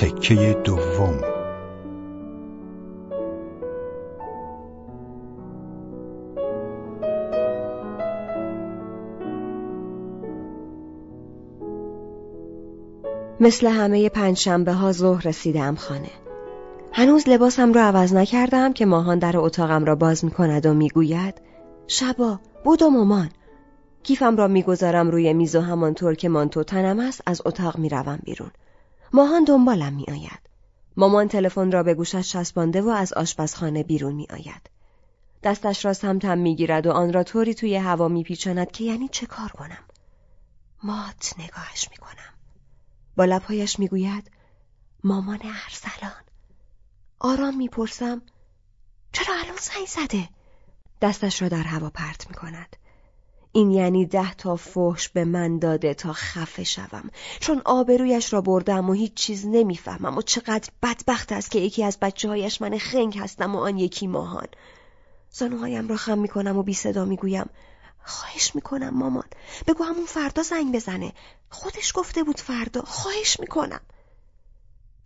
تکه دوم. مثل همه پنجشنبه ها ظهر رسیدم خانه. هنوز لباسم را عوض نکردم که ماهان در اتاقم را باز می کند و می‌گوید شبا بود و مامان. کیفم را می‌گذارم روی میز و همانطور که مانتو تنم است از اتاق می‌روم بیرون. ماهان دنبالم میآید مامان تلفن را به گوشش چسبانده و از آشپزخانه بیرون میآید دستش را سمتم می‌گیرد و آن را طوری توی هوا میپیچاند که یعنی چه کار کنم؟ مات نگاهش می‌کنم با لبهایش می‌گوید مامان ارسلان. آرام می‌پرسم چرا الان زنگ زده؟ دستش را در هوا پرت می‌کند این یعنی ده تا فحش به من داده تا خفه شوم. چون آبرویش را بردم و هیچ چیز نمی‌فهمم و چقدر بدبخت است که یکی از بچه هایش من خنگ هستم و آن یکی ماهان. زانوهایم را خم می‌کنم و بی صدا می‌گویم. خواهش می‌کنم مامان. بگو همون فردا زنگ بزنه. خودش گفته بود فردا. خواهش می‌کنم.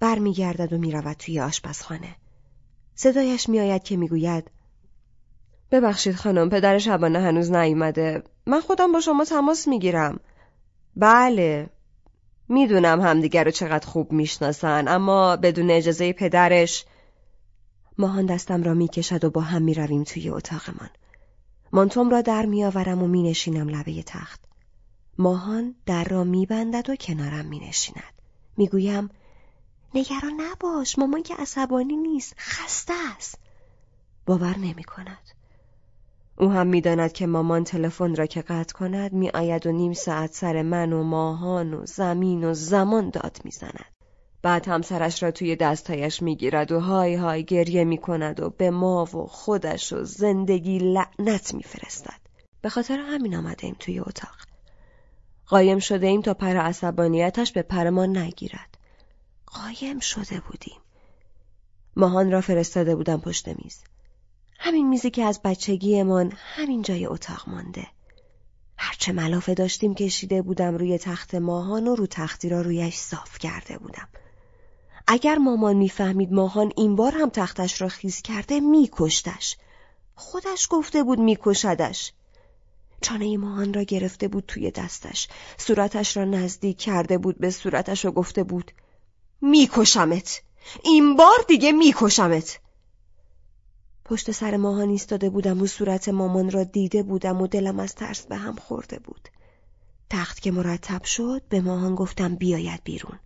برمیگردد و می‌رود توی آشپزخانه. صدایش میآید که می‌گوید ببخشید خانم پدر شبانه هنوز نیومده. من خودم با شما تماس می‌گیرم. بله. می‌دونم همدیگر رو چقدر خوب می‌شناسن اما بدون اجازه پدرش. ماهان دستم را می‌کشد و با هم می‌رویم توی اتاقمان. مانتوم را در میآورم و مینشینم لبه تخت. ماهان در را میبندد و کنارم مینشیند. می‌گویم نگران نباش مامان که عصبانی نیست خسته است. باور نمی کند او هم می‌داند که مامان تلفن را که قطع کند میآید و نیم ساعت سر من و ماهان و زمین و زمان داد می‌زند. بعد همسرش را توی دستهایش می‌گیرد و های های گریه می‌کند و به ما و خودش و زندگی لعنت میفرستد. به خاطر همین آمده ایم توی اتاق. قایم شده ایم تا پر عصبانیتش به پر ما نگیرد. قایم شده بودیم. ماهان را فرستاده بودم پشت میز. همین میزی که از بچگیمان همین جای اتاق مانده. هرچه ملافه داشتیم کشیده بودم روی تخت ماهان و رو تختی را رویش صاف کرده بودم. اگر مامان می‌فهمید ماهان این بار هم تختش را خیز کرده میکشتش. خودش گفته بود میکشدش. چانه ماهان را گرفته بود توی دستش. صورتش را نزدیک کرده بود به صورتش و گفته بود میکشمت. این بار دیگه میکشمت. پشت سر ماهان ایستاده بودم و صورت مامان را دیده بودم و دلم از ترس به هم خورده بود. تخت که مرتب شد به ماهان گفتم بیاید بیرون.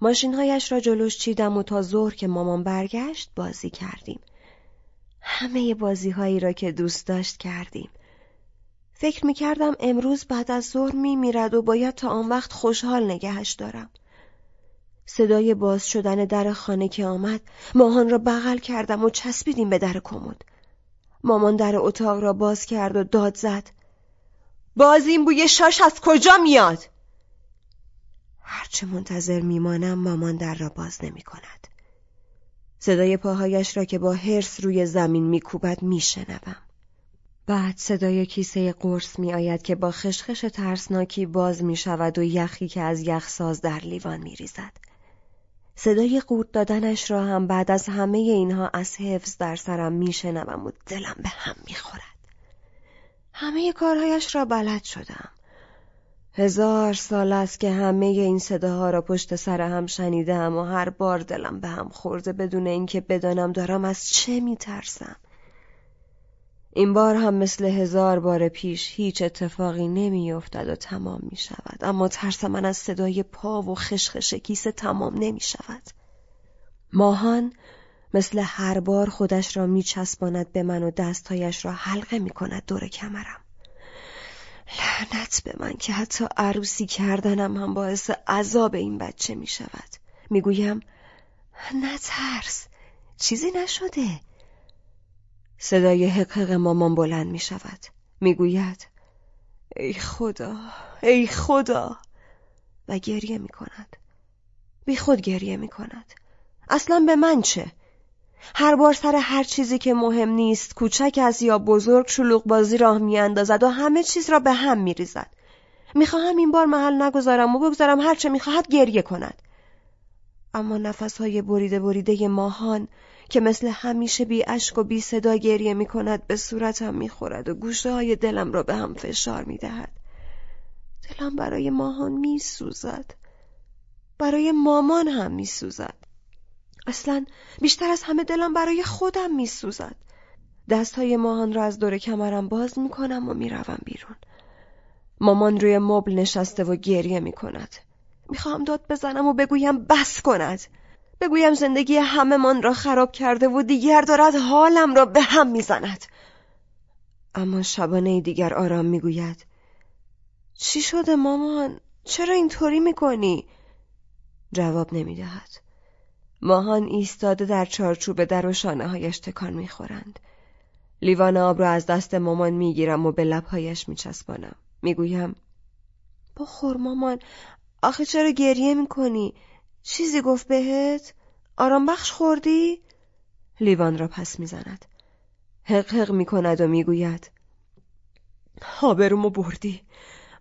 ماشینهایش را جلوش چیدم و تا ظهر که مامان برگشت بازی کردیم. همه بازی هایی را که دوست داشت کردیم. فکر می کردم امروز بعد از ظهر می میرد و باید تا آن وقت خوشحال نگهش دارم. صدای باز شدن در خانه که آمد ماهان را بغل کردم و چسبیدیم به در کمد. مامان در اتاق را باز کرد و داد زد. باز این بوی شاش از کجا میاد؟ هرچه منتظر میمانم مامان در را باز نمی کند. صدای پاهایش را که با هرس روی زمین میکوبد میشنوم. بعد صدای کیسه قرص می آید که با خشخش ترسناکی باز می شود و یخی که از یخساز در لیوان می ریزد. صدای قورت دادنش را هم بعد از همه اینها از حفظ در سرم میشنوم و دلم به هم می‌خورد. همه کارهایش را بلد شدم. هزار سال است که همه این صداها را پشت سر هم شنیدم و هر بار دلم به هم خورده بدون اینکه بدانم دارم از چه میترسم. این بار هم مثل هزار بار پیش هیچ اتفاقی نمیافتد و تمام می شود اما ترس من از صدای پا و خشخش کیسه تمام نمی شود ماهان مثل هر بار خودش را می چسباند به من و دستهایش را حلقه می کند دور کمرم. لعنت به من که حتی عروسی کردنم هم باعث عذاب این بچه می شود می گویم نه ترس چیزی نشده. صدای حقق مامان بلند می شود. می گوید ای خدا ای خدا. و گریه می کند. بی خود گریه می کند. اصلا به من چه؟ هر بار سر هر چیزی که مهم نیست کوچک است یا بزرگ شلوغ بازی راه می اندازد و همه چیز را به هم می ریزد. می‌خواهم این بار محل نگذارم و بگذارم هرچه می‌خواهد گریه کند. اما نفسهای بریده بریده ماهان که مثل همیشه بی اشک و بی صدا گریه می کند به صورتم می خورد و گوشه های دلم را به هم فشار می دهد. دلم برای ماهان می سوزد. برای مامان هم می سوزد. اصلا بیشتر از همه دلم برای خودم می سوزد. دست های ماهان را از دور کمرم باز می کنم و می روم بیرون. مامان روی مبل نشسته و گریه می کند. می‌خواهم داد بزنم و بگویم بس کند. بگویم زندگی همه من را خراب کرده و دیگر دارد حالم را به هم می‌زند. اما شبانه دیگر آرام می‌گوید چی شده مامان؟ چرا اینطوری می‌کنی؟ جواب نمی‌دهد. ماهان ایستاده در چارچوب در و شانه هایش تکان می‌خورند. لیوان آب را از دست مامان می‌گیرم و به لبهایش میچسبانم. می‌گویم بخور مامان آخه چرا گریه می‌کنی؟ چیزی گفت بهت؟ آرام بخش خوردی؟ لیوان را پس می‌زند. حق حق می‌کند و می‌گوید آبرومو بردی.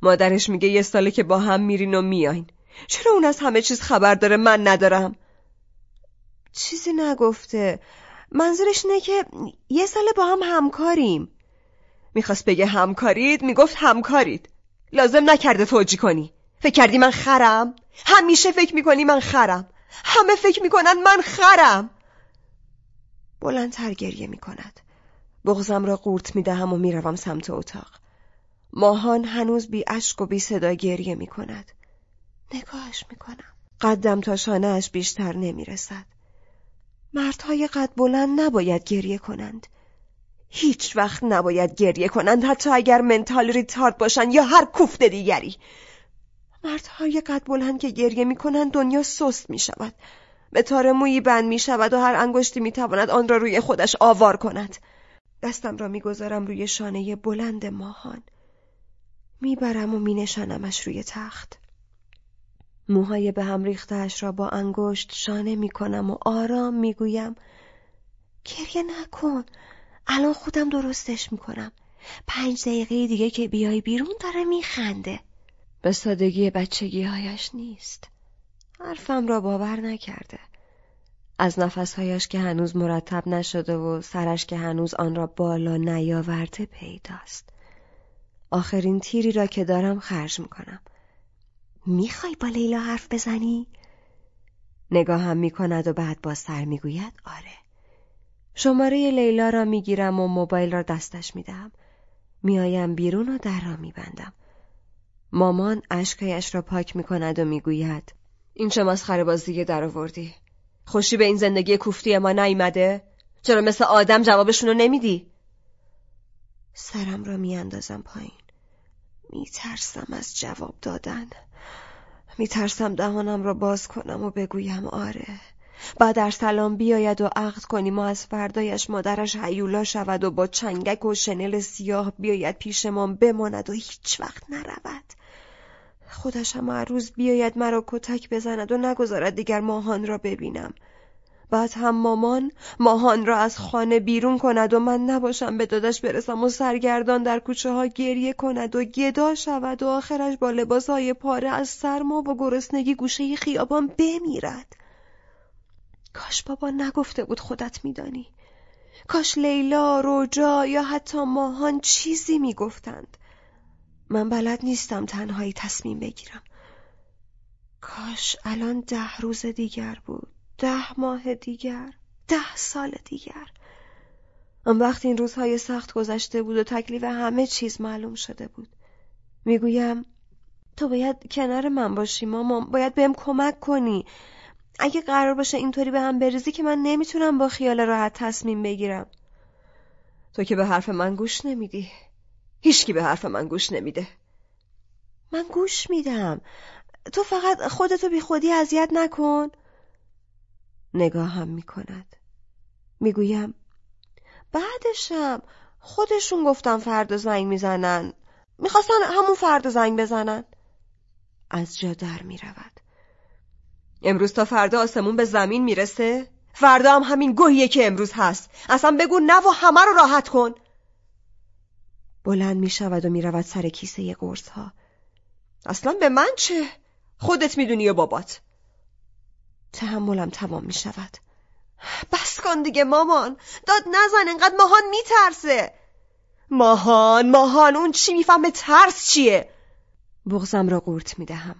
مادرش میگه یه ساله که با هم میرین و میاین. چرا اون از همه چیز خبر داره من ندارم؟ چیزی نگفته. منظورش اینه که یه ساله با هم همکاریم. می‌خواست بگه همکارید می‌گفت همکارید. لازم نکرده توجی کنی. فکر کردی من خرم؟ همیشه فکر می‌کنی من خرم. همه فکر می‌کنن من خرم. بلندتر گریه می‌کند. بغزم را قورت می‌دهم و می‌روم سمت اتاق. ماهان هنوز بی اشک و بی صدا گریه می‌کند. نگاهش می‌کنم. قدم تا شانهاش بیشتر نمی‌رسد. مردهای قد بلند نباید گریه کنند. هیچ وقت نباید گریه کنند حتی اگر منتال ریتارد باشند یا هر کوفت دیگری. مردهای قد بلند که گریه می‌کنند دنیا سست می شود. به تار مویی بند می شود و هر انگشتی می تواند آن را روی خودش آوار کند. دستم را می‌گذارم روی شانه بلند ماهان. می‌برم و مینشانمش روی تخت. موهای به هم ریختهاش را با انگشت شانه می‌کنم و آرام می‌گویم گریه نکن الان خودم درستش می‌کنم پنج دقیقه دیگه که بیای بیرون داره میخنده به سادگی بچگی هایش نیست. حرفم را باور نکرده. از نفسهایش که هنوز مرتب نشده و سرش که هنوز آن را بالا نیاورده پیداست. آخرین تیری را که دارم خرج می‌کنم. می‌خوای با لیلا حرف بزنی؟ نگاهم می‌کند و بعد با سر می‌گوید آره. شماره لیلا را می‌گیرم و موبایل را دستش می‌دهم. میآیم بیرون و در را میبندم. مامان اشکایش را پاک می کند و می‌گوید این چه مسخره بازی در آوردی خوشی به این زندگی کوفتی ما نیامده؟ چرا مثل آدم جوابشونو نمیدی? سرم را میاندازم پایین. میترسم از جواب دادن. میترسم دهانم را باز کنم و بگویم آره بعد در سلام بیاید و عقد کنیم و از فردایش مادرش حیولا شود و با چنگک و شنل سیاه بیاید پیشمان بماند و هیچ وقت نرود. خودش هم هر روز بیاید مرا کتک بزند و نگذارد دیگر ماهان را ببینم. بعد هم مامان ماهان را از خانه بیرون کند و من نباشم به دادش برسم و سرگردان در کوچه ها گریه کند و گدا شود و آخرش با لباس های پاره از سرما و گرسنگی گوشه خیابان بمیرد. کاش بابا نگفته بود خودت میدانی. کاش لیلا، روجا یا حتی ماهان چیزی می‌گفتند. من بلد نیستم تنهایی تصمیم بگیرم. کاش الان ده روز دیگر بود. ده ماه دیگر. ده سال دیگر. آن وقت این روزهای سخت گذشته بود و تکلیف همه چیز معلوم شده بود. می‌گویم تو باید کنار من باشی مامان. باید بهم کمک کنی. اگه قرار باشه اینطوری به هم بریزی که من نمی‌تونم با خیال راحت تصمیم بگیرم. تو که به حرف من گوش نمیدی. هیچکی به حرف من گوش نمیده. من گوش میدم. تو فقط خودتو بی خودی اذیت نکن. نگاهم می‌کند. می‌گویم بعدشم خودشون گفتم فردا زنگ می‌زنن. می‌خواستن همون فردا زنگ بزنن. از جا در می‌رود. امروز تا فردا آسمون به زمین می‌رسه؟ فردا هم همین گوهیه که امروز هست. اصلا بگو نه و همه رو راحت کن. بلند می شود و می رود سر کیسه قرص ها. اصلا به من چه؟ خودت می‌دونی و بابات. تحملم تمام می شود بس کن دیگه مامان. داد نزن انقدر ماهان میترسه. ماهان ماهان اون چی می‌فهمه ترس چیه؟ بغزم را قورت می‌دهم.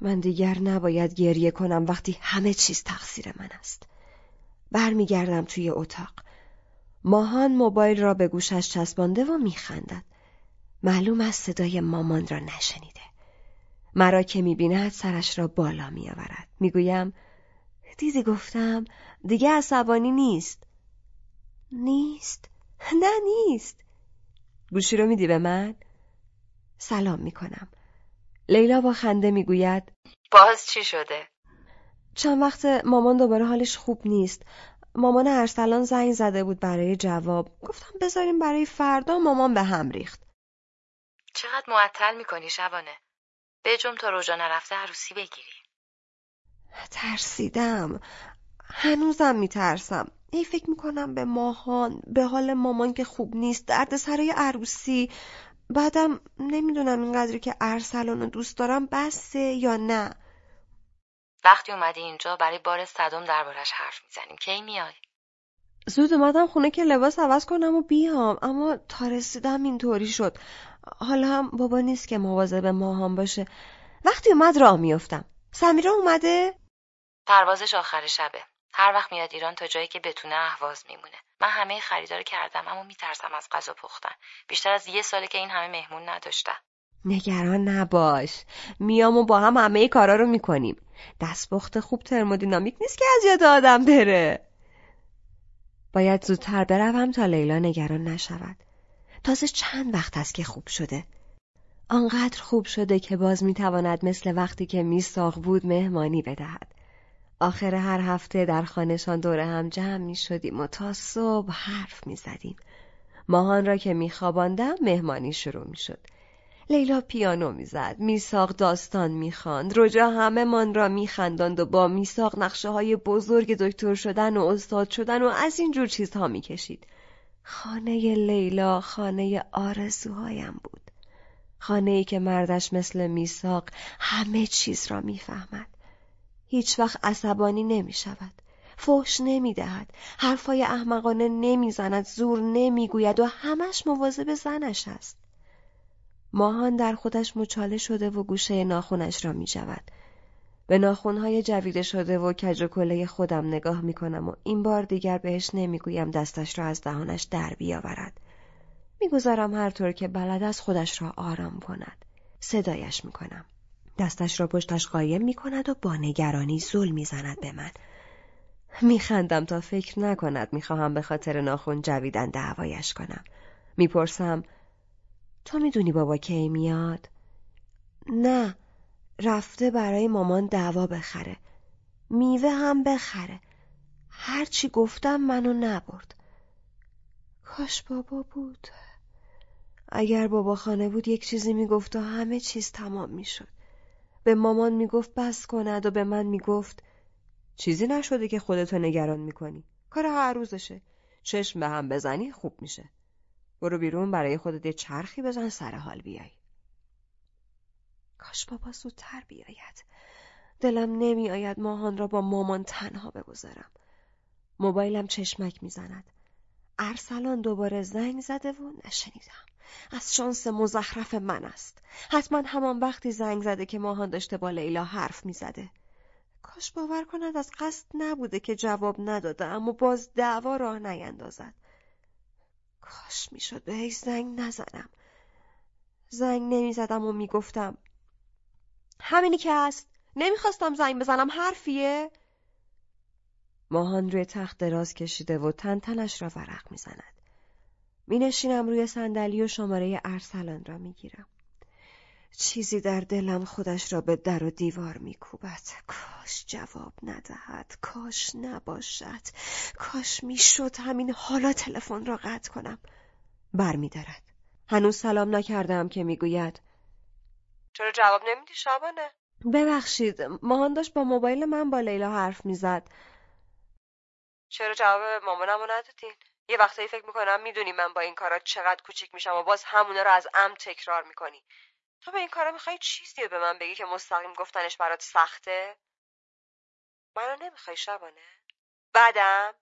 من دیگر نباید گریه کنم وقتی همه چیز تقصیر من است. برمیگردم توی اتاق. ماهان موبایل را به گوشش چسبانده و میخندد. معلوم است صدای مامان را نشنیده. مرا که می‌بیند سرش را بالا میآورد. می‌گویم دیدی گفتم دیگه عصبانی نیست. نیست؟ نه نیست. گوشی رو میدی به من؟ سلام می‌کنم. لیلا با خنده می‌گوید باز چی شده؟ چند وقت مامان دوباره حالش خوب نیست. مامان ارسلان زنگ زده بود برای جواب. گفتم بذاریم برای فردا مامان به هم ریخت. چقدر معطل می‌کنی شبانه. بجم تا روژا نرفته عروسی بگیری. ترسیدم. هنوزم میترسم. ای فکر می‌کنم به ماهان به حال مامان که خوب نیست درد سرای عروسی. بعدم نمی‌دونم اینقدری که ارسلان دوست دارم بسه یا نه. وقتی اومدی اینجا برای بار صدم دربارش حرف می‌زنیم. کی میای؟ زود اومدم خونه که لباس عوض کنم و بیام. اما تا رسیدم اینطوری شد. حالا هم بابا نیست که مواظب ماهان باشه. وقتی اومد راه میافتم. سمیرا اومده؟ پروازش آخر شبه. هر وقت میاد ایران تا جایی که بتونه اهواز میمونه. من همه خریدار کردم اما میترسم از غذا پختن. بیشتر از یه ساله که این همه مهمون نداشتم نگران نباش. میام و با هم همه کارا رو می‌کنیم. دستپخت خوب ترمودینامیک نیست که از یاد آدم بره. باید زودتر بروم تا لیلا نگران نشود. تازه چند وقت است که خوب شده. آنقدر خوب شده که باز می‌تواند مثل وقتی که میساق بود مهمانی بدهد. آخر هر هفته در خانهشان دور هم جمع می شدیم و تا صبح حرف می زدیم. ماهان را که می خواباندم مهمانی شروع می شد. لیلا پیانو می‌زد، میساق داستان می‌خواند، رجا همه من را میخنداند و با میساق نقشه های بزرگ دکتر شدن و استاد شدن و از این جور چیزها می‌کشید. خانه لیلا خانه آرزوهایم بود. خانه ای که مردش مثل میساق همه چیز را می‌فهمد. هیچ وقت عصبانی نمی شود. فحش نمی دهد. حرفای احمقانه نمی زند. زور نمی گوید و همش مواظب زنش است. ماهان در خودش مچاله شده و گوشه ناخونش را می شود. به ناخونهای جویده شده و کج و کله خودم نگاه می کنم و این بار دیگر بهش نمی‌گویم دستش را از دهانش در بیاورد. می‌گذارم هر طور که بلد از خودش را آرام کند. صدایش می کنم. دستش را پشتش قایم می کند و با نگرانی زل می زند به من. میخندم تا فکر نکند می‌خواهم به خاطر ناخون جویدن دعوایش کنم. می‌پرسم تو می‌دونی بابا کی میاد؟ نه رفته برای مامان دعوا بخره. میوه هم بخره. هرچی گفتم منو نبرد. کاش بابا بود. اگر بابا خانه بود یک چیزی می‌گفت و همه چیز تمام می‌شد. به مامان می‌گفت بس کند و به من می‌گفت چیزی نشده که خودتو نگران می‌کنی کار هر روزشه چشم به هم بزنی خوب میشه برو بیرون برای خودت یه چرخی بزن سر حال بیای. کاش بابا زودتر بیاید. دلم نمیآید ماهان را با مامان تنها بگذارم. موبایلم چشمک می‌زند. ارسلان دوباره زنگ زده و نشنیدم. از شانس مزخرف من است. حتما همان وقتی زنگ زده که ماهان داشته با لیلا حرف می‌زده. کاش باور کند از قصد نبوده که جواب نداده اما باز دعوا راه نیندازد. کاش می‌شد بهش زنگ نزنم. زنگ نمی‌زدم و می‌گفتم همینی که هست. نمی‌خواستم زنگ بزنم حرفیه. ماهان روی تخت دراز کشیده و تن تنش را ورق می‌زند. می نشینم روی صندلی و شماره ارسلان را می گیرم. چیزی در دلم خودش را به در و دیوار می کوبد. کاش جواب ندهد. کاش نباشد. کاش می شد همین حالا تلفن را قطع کنم. بر می دارد. هنوز سلام نکردم که می گوید. چرا جواب نمیدی شبانه؟ ببخشید ماهان داشت با موبایل من با لیلا حرف می‌زد. چرا جواب مامانمو ندادین؟ یه وقتایی فکر می‌کنم می‌دونی من با این کارا چقدر کوچیک میشم و باز همونا رو از ام تکرار می‌کنی تو به این کارا می‌خوای چیزی به من بگی که مستقیم گفتنش برات سخته؟ منو نمی‌خوای شبانه. بدم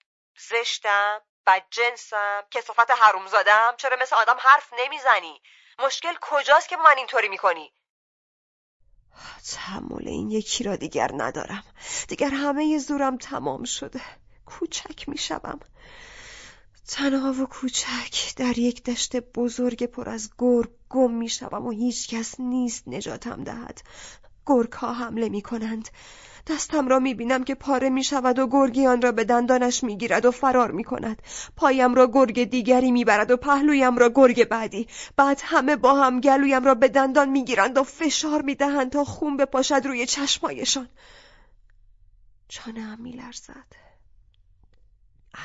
زشتم جنسم کسافت حروم زادم چرا مثل آدم حرف نمی‌زنی؟ مشکل کجاست که من اینطوری می‌کنی؟ تحمل این یکی را دیگر ندارم. دیگر همه زورم تمام شده. کوچک می‌شوم. تنها و کوچک در یک دشت بزرگ پر از گرگ گم می‌شوم و هیچ کس نیست نجاتم دهد. گرگ ها حمله می کنند. دستم را می بینم که پاره می شود و گرگی آن را به دندانش می گیرد و فرار می کند. پایم را گرگ دیگری می برد و پهلویم را گرگ بعدی. بعد همه با هم گلویم را به دندان می گیرند و فشار می دهند تا خون بپاشد روی چشمایشان. چانه هم می لرزد.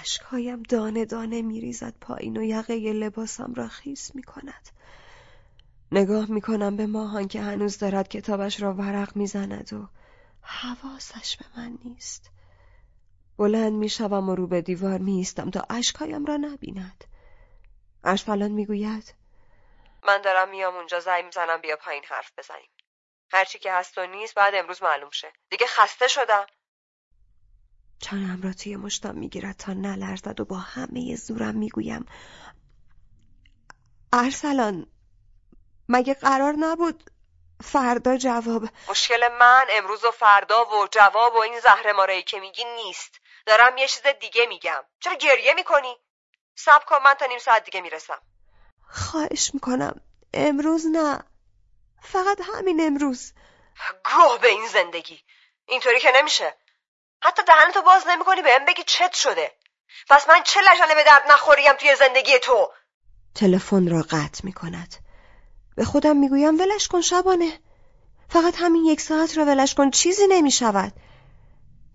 اشکهایم دانه دانه می ریزد پایین و یقه لباسم را خیس می کند نگاه می کنم به ماهان که هنوز دارد کتابش را ورق می زند و حواسش به من نیست. بلند می شوم و رو به دیوار می ایستم تا اشکهایم را نبیند. ارسلان می گوید من دارم میام اونجا زنگ می‌زنم بیا پایین حرف بزنیم. هرچی که هست و نیست بعد امروز معلوم شه. دیگه خسته شدم. چانم را توی مشتم می‌گیرد تا نلرزد و با همه زورم می‌گویم ارسلان مگه قرار نبود فردا جواب؟ مشکل من امروز و فردا و جواب و این زهر مارایی که میگی نیست. دارم یه چیز دیگه میگم. چرا گریه می‌کنی؟ سب کن من تا نیم ساعت دیگه می‌رسم. خواهش می‌کنم. امروز نه. فقط همین امروز. گوه به این زندگی. اینطوری که نمیشه. حتی دهنتو باز نمی‌کنی بهم بگی چت شده. پس من چه لجنه به درد نخوریم توی زندگی تو؟ تلفن را قطع می‌کند. به خودم می‌گویم ولش کن شبانه. فقط همین یک ساعت را ولش کن چیزی نمی‌شود.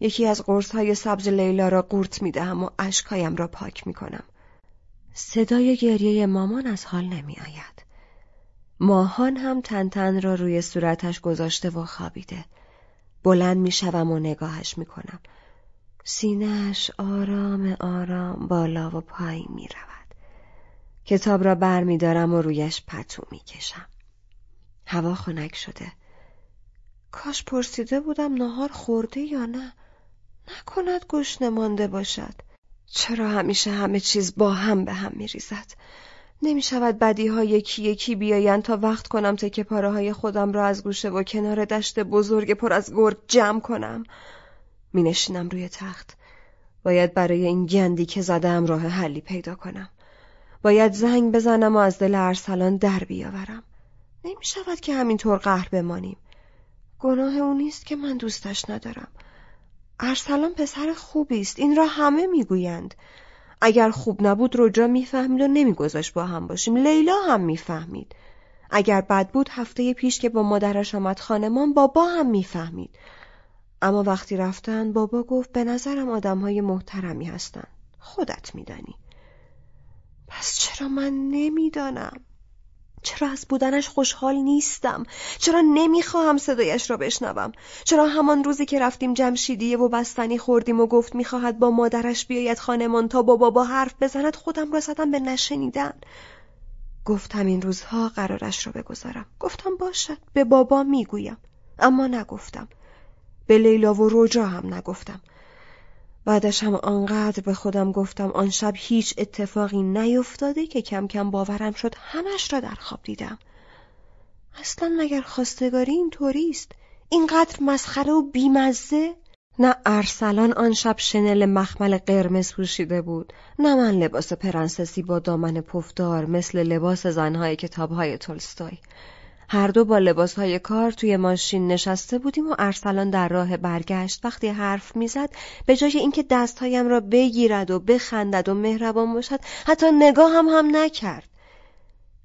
یکی از قرص های سبز لیلا را قورت می‌دهم و اشکهایم را پاک می‌کنم. صدای گریه مامان از حال نمیآید. ماهان هم تن تن را روی صورتش گذاشته و خوابیده. بلند می‌شوم و نگاهش می‌کنم. سینهش آرام آرام بالا و پایین می‌رود. کتاب را بر می دارم و رویش پتو می‌کشم. هوا خنک شده. کاش پرسیده بودم نهار خورده یا نه. نکند گشنه مانده باشد. چرا همیشه همه چیز با هم به هم میریزد؟ نمی شود بدی ها یکی یکی بیایند تا وقت کنم تکه پاره های خودم را از گوشه و کنار دشت بزرگ پر از گرگ جمع کنم. می نشینم روی تخت. باید برای این گندی که زدم راه حلی پیدا کنم. باید زنگ بزنم و از دل ارسلان در بیاورم. نمی شود که همینطور قهر بمانیم. گناه او نیست که من دوستش ندارم. ارسلان پسر خوبی است. این را همه می‌گویند. اگر خوب نبود رجا می‌فهمید و نمیگذاشت با هم باشیم. لیلا هم می‌فهمید. اگر بد بود هفته پیش که با مادرش آمد خانمان بابا هم می‌فهمید. اما وقتی رفتن بابا گفت به نظرم آدم های محترمی هستن. خودت میدانی. پس چرا من نمی‌دانم؟ چرا از بودنش خوشحال نیستم؟ چرا نمی‌خواهم صدایش را بشنوم؟ چرا همان روزی که رفتیم جمشیدیه و بستنی خوردیم و گفت می‌خواهد با مادرش بیاید خانمان تا با بابا حرف بزند خودم را زدم به نشنیدن. گفتم این روزها قرارش را بگذارم. گفتم باشد به بابا می‌گویم. اما نگفتم. به لیلا و روجا هم نگفتم. بعدش هم آنقدر به خودم گفتم آن شب هیچ اتفاقی نیفتاده که کم کم باورم شد همش را در خواب دیدم. اصلا مگر خواستگاری اینطوری است؟ اینقدر مسخره و بیمزه؟ نه ارسلان آن شب شنل مخمل قرمز پوشیده بود نه من لباس پرنسسی با دامن پفدار مثل لباس زنهای کتابهای تولستوی. هر دو با لباسهای کار توی ماشین نشسته بودیم و ارسلان در راه برگشت. وقتی حرف می‌زد به جای اینکه دستهایم را بگیرد و بخندد و مهربان باشد حتی نگاه هم هم نکرد.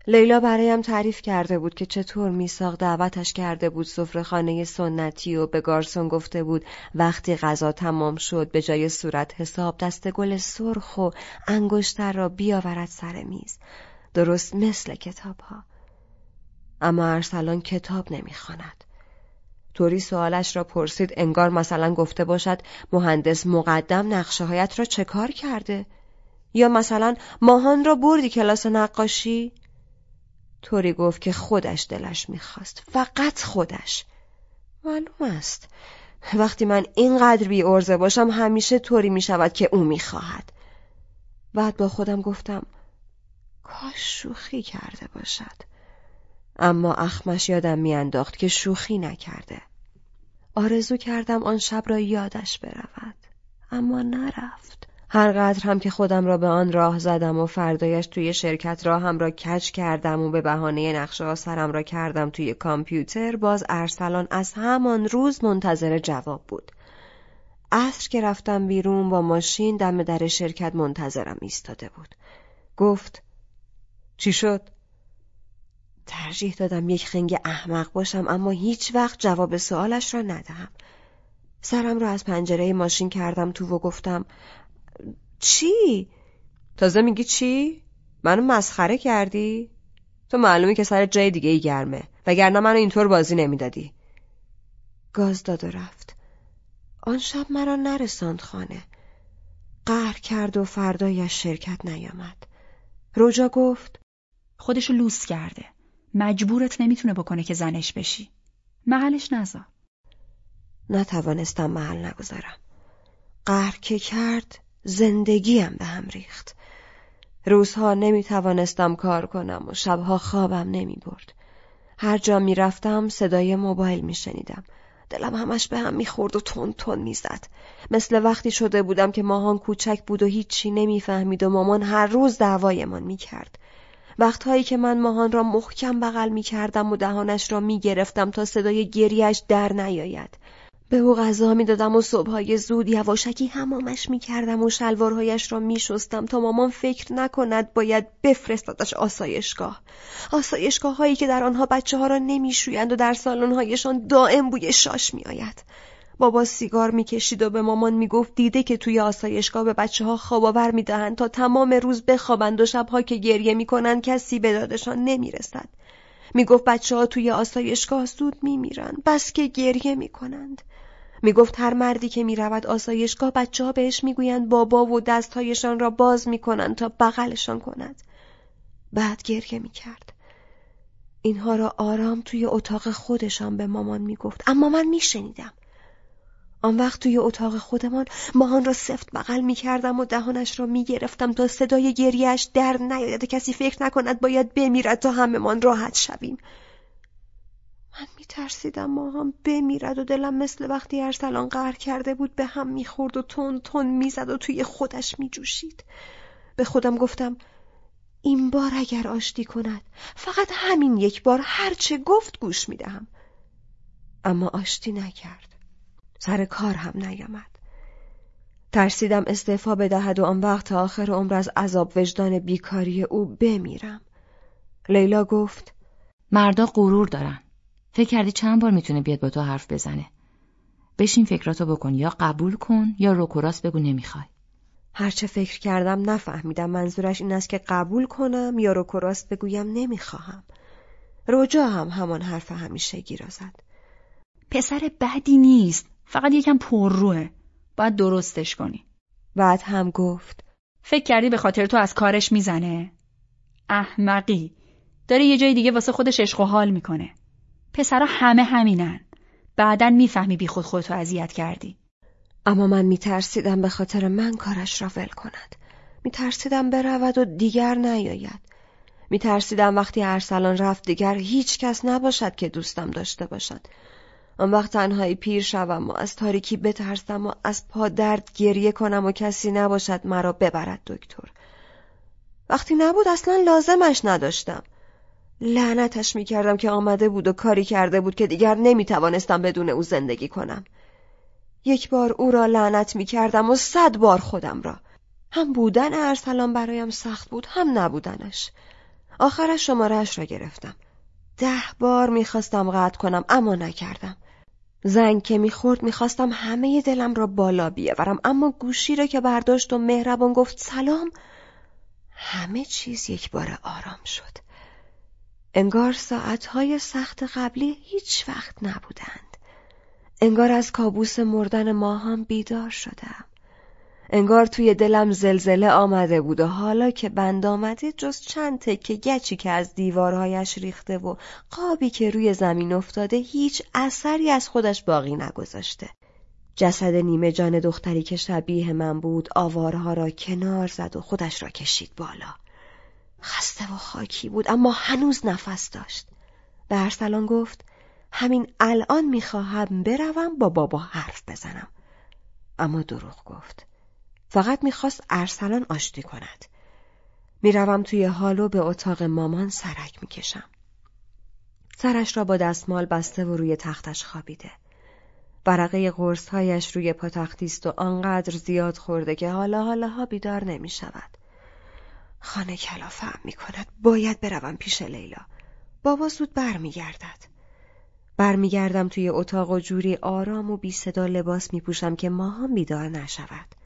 لیلا برایم تعریف کرده بود که چطور میساق دعوتش کرده بود خانه سنتی و به گارسون گفته بود وقتی غذا تمام شد به جای صورت حساب دست گل سرخ و انگشتر را بیاورد سر میز. درست مثل کتاب ها. اما ارسلان کتاب نمی‌خواند. طوری سوالش را پرسید انگار مثلا گفته باشد مهندس مقدم نقشه هایت را چه کار کرده؟ یا مثلا ماهان را بردی کلاس نقاشی؟ طوری گفت که خودش دلش می‌خواست فقط خودش معلوم است وقتی من اینقدر بی ارزه باشم همیشه طوری می شود که او می خواهد. بعد با خودم گفتم کاش شوخی کرده باشد. اما اخمش یادم میانداخت که شوخی نکرده. آرزو کردم آن شب را یادش برود. اما نرفت. هر هم که خودم را به آن راه زدم و فردایش توی شرکت راهم را کج کردم و به بهانه نقشه سرم را کردم توی کامپیوتر باز ارسلان از همان روز منتظر جواب بود. عصر که رفتم بیرون با ماشین دم در شرکت منتظرم ایستاده بود. گفت چی شد؟ ترجیح دادم یک خنگ احمق باشم اما هیچ وقت جواب سوالش را ندهم. سرم را از پنجره ماشین کردم تو و گفتم چی؟ تازه میگی چی؟ منو مسخره کردی؟ تو معلومه که سر جای دیگه ای گرمه وگرنه منو اینطور بازی نمی‌دادی گاز داد و رفت آن شب مرا نرساند خانه قهر کرد و فردایش شرکت نیامد روجا گفت خودشو لوس کرده مجبورت نمی‌تونه بکنه که زنش بشی. محلش نذار نتوانستم محل نگذارم. قهر که کرد زندگیم به هم ریخت. روزها نمی توانستم کار کنم و شبها خوابم نمی برد هر جا می رفتم صدای موبایل می شنیدم دلم همش به هم می خورد و تون تون می زد. مثل وقتی شده بودم که ماهان کوچک بود و هیچی نمی‌فهمید و مامان هر روز دعوایمان می کرد. وقتهایی که من ماهان را محکم بغل می کردم و دهانش را می گرفتم تا صدای گریش در نیاید. به او غذا می‌دادم و صبحهای زود یواشکی همامش می‌کردم و شلوارهایش را میشستم تا مامان فکر نکند باید بفرستادش آسایشگاه آسایشگاه هایی که در آنها بچه ها را نمیشویند و در سالنهایشان دائم بوی شاش میآید بابا سیگار می‌کشید و به مامان می‌گفت دیده که توی آسایشگاه به بچه ها خواب آور می‌دهند تا تمام روز بخوابند و شبها که گریه می‌کنند کسی به دادشان نمی‌رسد. می‌گفت بچه ها توی آسایشگاه زود میمیرند بس که گریه می‌کنند. می‌گفت هر مردی که می‌رود آسایشگاه بچه ها بهش می‌گویند بابا و دستهایشان را باز می‌کنند تا بغلشان کند. بعد گریه می‌کرد. اینها را آرام توی اتاق خودشان به مامان می‌گفت. اما من میشنیدم. آن وقت توی اتاق خودمان ماهان را سفت بغل می‌کردم و دهانش را می‌گرفتم تا صدای گریهش در نیاید. کسی فکر نکند باید بمیرد تا همهمان راحت شویم. من میترسیدم ماهام بمیرد و دلم مثل وقتی ارسلان قهر کرده بود به هم می‌خورد و تون تون می‌زد و توی خودش میجوشید. به خودم گفتم این بار اگر آشتی کند فقط همین یک بار هرچه گفت گوش می‌دهم. اما آشتی نکرد. سر کار هم نیامد. ترسیدم استعفا بدهد و آن وقت تا آخر عمر از عذاب وجدان بیکاری او بمیرم. لیلا گفت مردا غرور دارن. فکر کردی چند بار می‌تونه بیاد با تو حرف بزنه. بشین فکراتو بکن. یا قبول کن یا روکوراس بگو نمی‌خوای. هرچه فکر کردم نفهمیدم. منظورش این است که قبول کنم یا روکوراس بگویم نمی‌خواهم. رجا هم همان حرف همیشه را زد. پسر بدی نیست. فقط یکم پرروه باید درستش کنی. بعد هم گفت فکر کردی به خاطر تو از کارش می‌زنه؟ احمقی. داره یه جای دیگه واسه خودش عشق و حال می‌کنه. پسرا همه همینن. بعدا می‌فهمی بی خود خودتو اذیت کردی. اما من میترسیدم به خاطر من کارش را ول کند. میترسیدم برود و دیگر نیاید. میترسیدم وقتی ارسلان رفت دیگر هیچ کس نباشد که دوستم داشته باشد. آن وقت تنهایی پیر شوم و از تاریکی بترسم و از پا درد گریه کنم و کسی نباشد مرا ببرد دکتر. وقتی نبود اصلا لازمش نداشتم. لعنتش می‌کردم که آمده بود و کاری کرده بود که دیگر نمی‌توانستم بدون او زندگی کنم. یک بار او را لعنت می‌کردم و صد بار خودم را. هم بودن ارسلان برایم سخت بود هم نبودنش. آخرش شمارهش را گرفتم. ده بار می‌خواستم قطع کنم اما نکردم. زنگ که می‌خورد می‌خواستم همه دلم را بالا بیاورم اما گوشی را که برداشت و مهربان گفت سلام همه چیز یک بار آرام شد انگار ساعتهای سخت قبلی هیچ وقت نبودند. انگار از کابوس مردن ماهام بیدار شدم. انگار توی دلم زلزله آمده بود و حالا که بند آمده جز چند تکه گچی که از دیوارهایش ریخته و قابی که روی زمین افتاده هیچ اثری از خودش باقی نگذاشته. جسد نیمه جان دختری که شبیه من بود آوارها را کنار زد و خودش را کشید بالا. خسته و خاکی بود اما هنوز نفس داشت. به گفت همین الان می‌خواهم بروم با بابا حرف بزنم. اما دروغ گفت. فقط می‌خواست ارسلان آشتی کند می‌روم توی حالو به اتاق مامان سرک می‌کشم سرش را با دستمال بسته و روی تختش خوابیده ورقه قرصهایش روی پاتختی است و آنقدر زیاد خورده که حالا حالا ها بیدار نمی شود. خانه کلافم می کند. باید بروم پیش لیلا. بابا زود برمیگردد. برمیگردم توی اتاق و جوری آرام و بی صدا لباس می پوشم که ماهام بیدار نشود.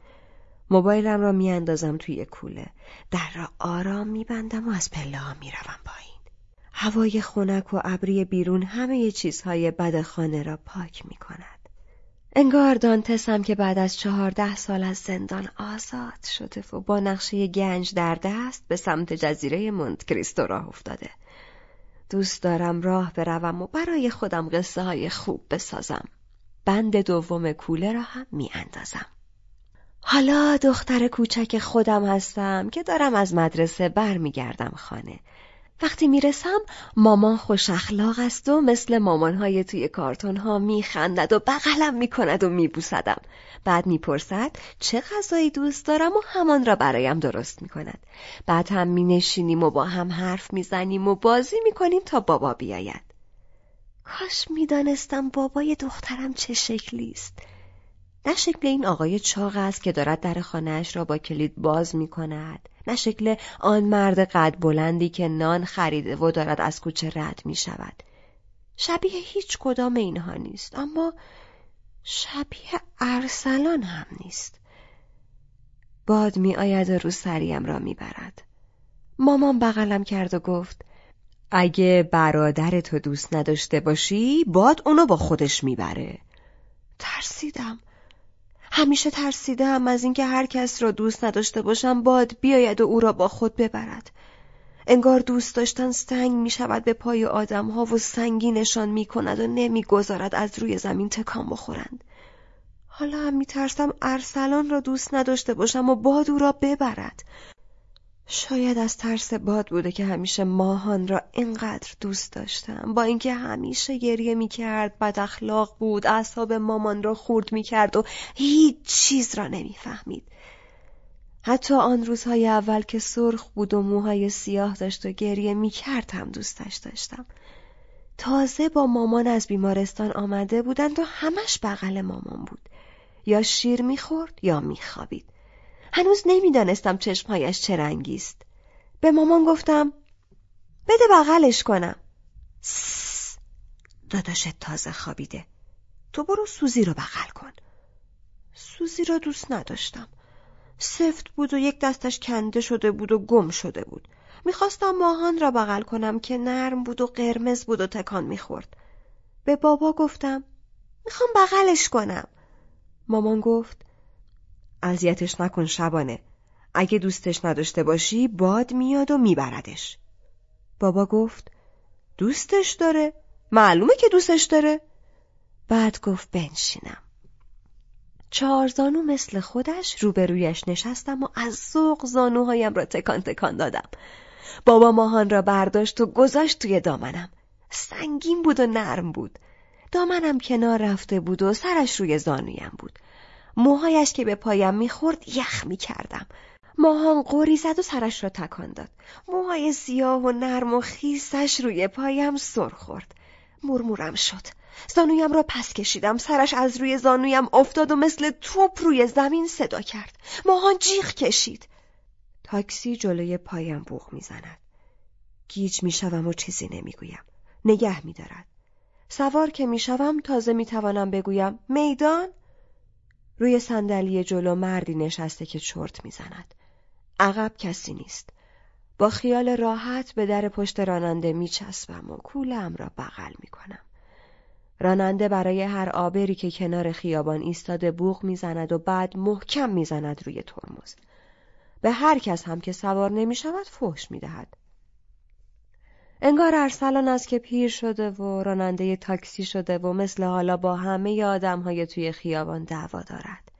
موبایلم را میاندازم توی کوله. در را آرام میبندم و از پله ها می‌روم پایین. هوای خنک و ابری بیرون همه چیزهای بد خانه را پاک می کند. انگار دانتسم که بعد از چهارده سال از زندان آزاد شده و با نقشه گنج در دست به سمت جزیره مونت کریستو راه افتاده. دوست دارم راه بروم و برای خودم قصه های خوب بسازم. بند دوم کوله را هم می اندازم. حالا دختر کوچک خودم هستم که دارم از مدرسه برمیگردم خانه. وقتی می‌رسم مامان خوش اخلاق است و مثل مامانهای توی کارتون ها میخندد و بغلم می‌کند و میبوسدم. بعد می‌پرسد چه غذایی دوست دارم و همان را برایم درست می‌کند. بعد هم مینشینیم و با هم حرف می‌زنیم و بازی می‌کنیم تا بابا بیاید. کاش می‌دانستم بابای دخترم چه شکلی است. نه شکل این آقای چاق است که دارد در خانهاش را با کلید باز می کند نه شکل آن مرد قد بلندی که نان خریده و دارد از کوچه رد می شود شبیه هیچ کدام اینها نیست اما شبیه ارسلان هم نیست. باد می آید و رو سریم را می برد مامان بغلم کرد و گفت اگه برادر تو دوست نداشته باشی باد اونو با خودش می‌بره. ترسیدم. همیشه ترسیدم از اینکه هر کس را دوست نداشته باشم باد بیاید و او را با خود ببرد. انگار دوست داشتن سنگ می شود به پای آدم ها و سنگینشان می کند و نمی گذارد از روی زمین تکان بخورند. حالا هم می ترسم ارسلان را دوست نداشته باشم و باد او را ببرد. شاید از ترس باد بوده که همیشه ماهان را اینقدر دوست داشتم. با اینکه همیشه گریه می‌کرد بد اخلاق بود اعصاب مامان را خورد می‌کرد و هیچ چیز را نمی‌فهمید. حتی آن روزهای اول که سرخ بود و موهای سیاه داشت و گریه می‌کرد هم دوستش داشتم. تازه با مامان از بیمارستان آمده بودند و همش بغل مامان بود. یا شیر می‌خورد یا میخوابید. هنوز نمی‌دانستم چشمهایش چه رنگی است. به مامان گفتم بده بغلش کنم. سس داداشت تازه خوابیده. تو برو سوزی رو بغل کن. سوزی را دوست نداشتم. سفت بود و یک دستش کنده شده بود و گم شده بود. می‌خواستم ماهان را بغل کنم که نرم بود و قرمز بود و تکان می‌خورد. به بابا گفتم می‌خوام بغلش کنم. مامان گفت اذیتش نکن شبانه. اگه دوستش نداشته باشی باد میاد و میبردش. بابا گفت دوستش داره؟ معلومه که دوستش داره. بعد گفت بنشینم. چهار زانو مثل خودش روبرویش نشستم و از ذوق زانوهایم را تکان تکان دادم. بابا ماهان را برداشت و گذاشت توی دامنم. سنگین بود و نرم بود. دامنم کنار رفته بود و سرش روی زانویم بود. موهایش که به پایم می‌خورد یخ می‌کردم. ماهان قوری زد و سرش را تکان داد. موهای سیاه و نرم و خیسش روی پایم سر خورد. مرمورم شد. زانویم را پس کشیدم. سرش از روی زانویم افتاد و مثل توپ روی زمین صدا کرد. ماهان جیغ کشید. تاکسی جلوی پایم بوغ می‌زند. گیج می‌شوم و چیزی نمی‌گویم. نگه میدارد. سوار که می‌شوم تازه می‌توانم بگویم. میدان؟ روی صندلی جلو مردی نشسته که چرت می‌زند. عقب کسی نیست. با خیال راحت به در پشت راننده میچسبم و کولم را بغل می‌کنم. راننده برای هر آبری که کنار خیابان ایستاده بوغ می‌زند و بعد محکم می‌زند روی ترمز. به هر کس هم که سوار نمی شود فحش می دهد. انگار ارسلان است که پیر شده و راننده تاکسی شده و مثل حالا با همه آدم های توی خیابان دعوا دارد.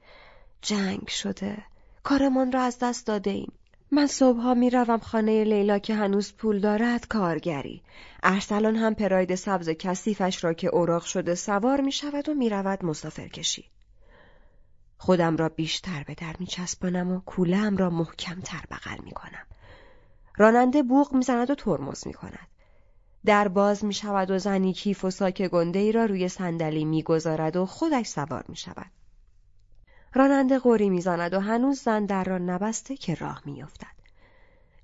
جنگ شده. کارمان را از دست داده ایم. من صبحها می روم خانه لیلا که هنوز پول دارد کارگری. ارسلان هم پراید سبز کثیفش را که اوراق شده سوار می شود و می رود مسافر کشی. خودم را بیشتر به در می چسبانم و کولم را محکمتر بغل می کنم. راننده بوغ می‌زند و ترمز می کند. در باز می شود و زنی کیف و ساک گنده ای را روی صندلی می‌گذارد و خودش سوار می شود. راننده قوری می‌زند و هنوز زن در را نبسته که راه میافتد.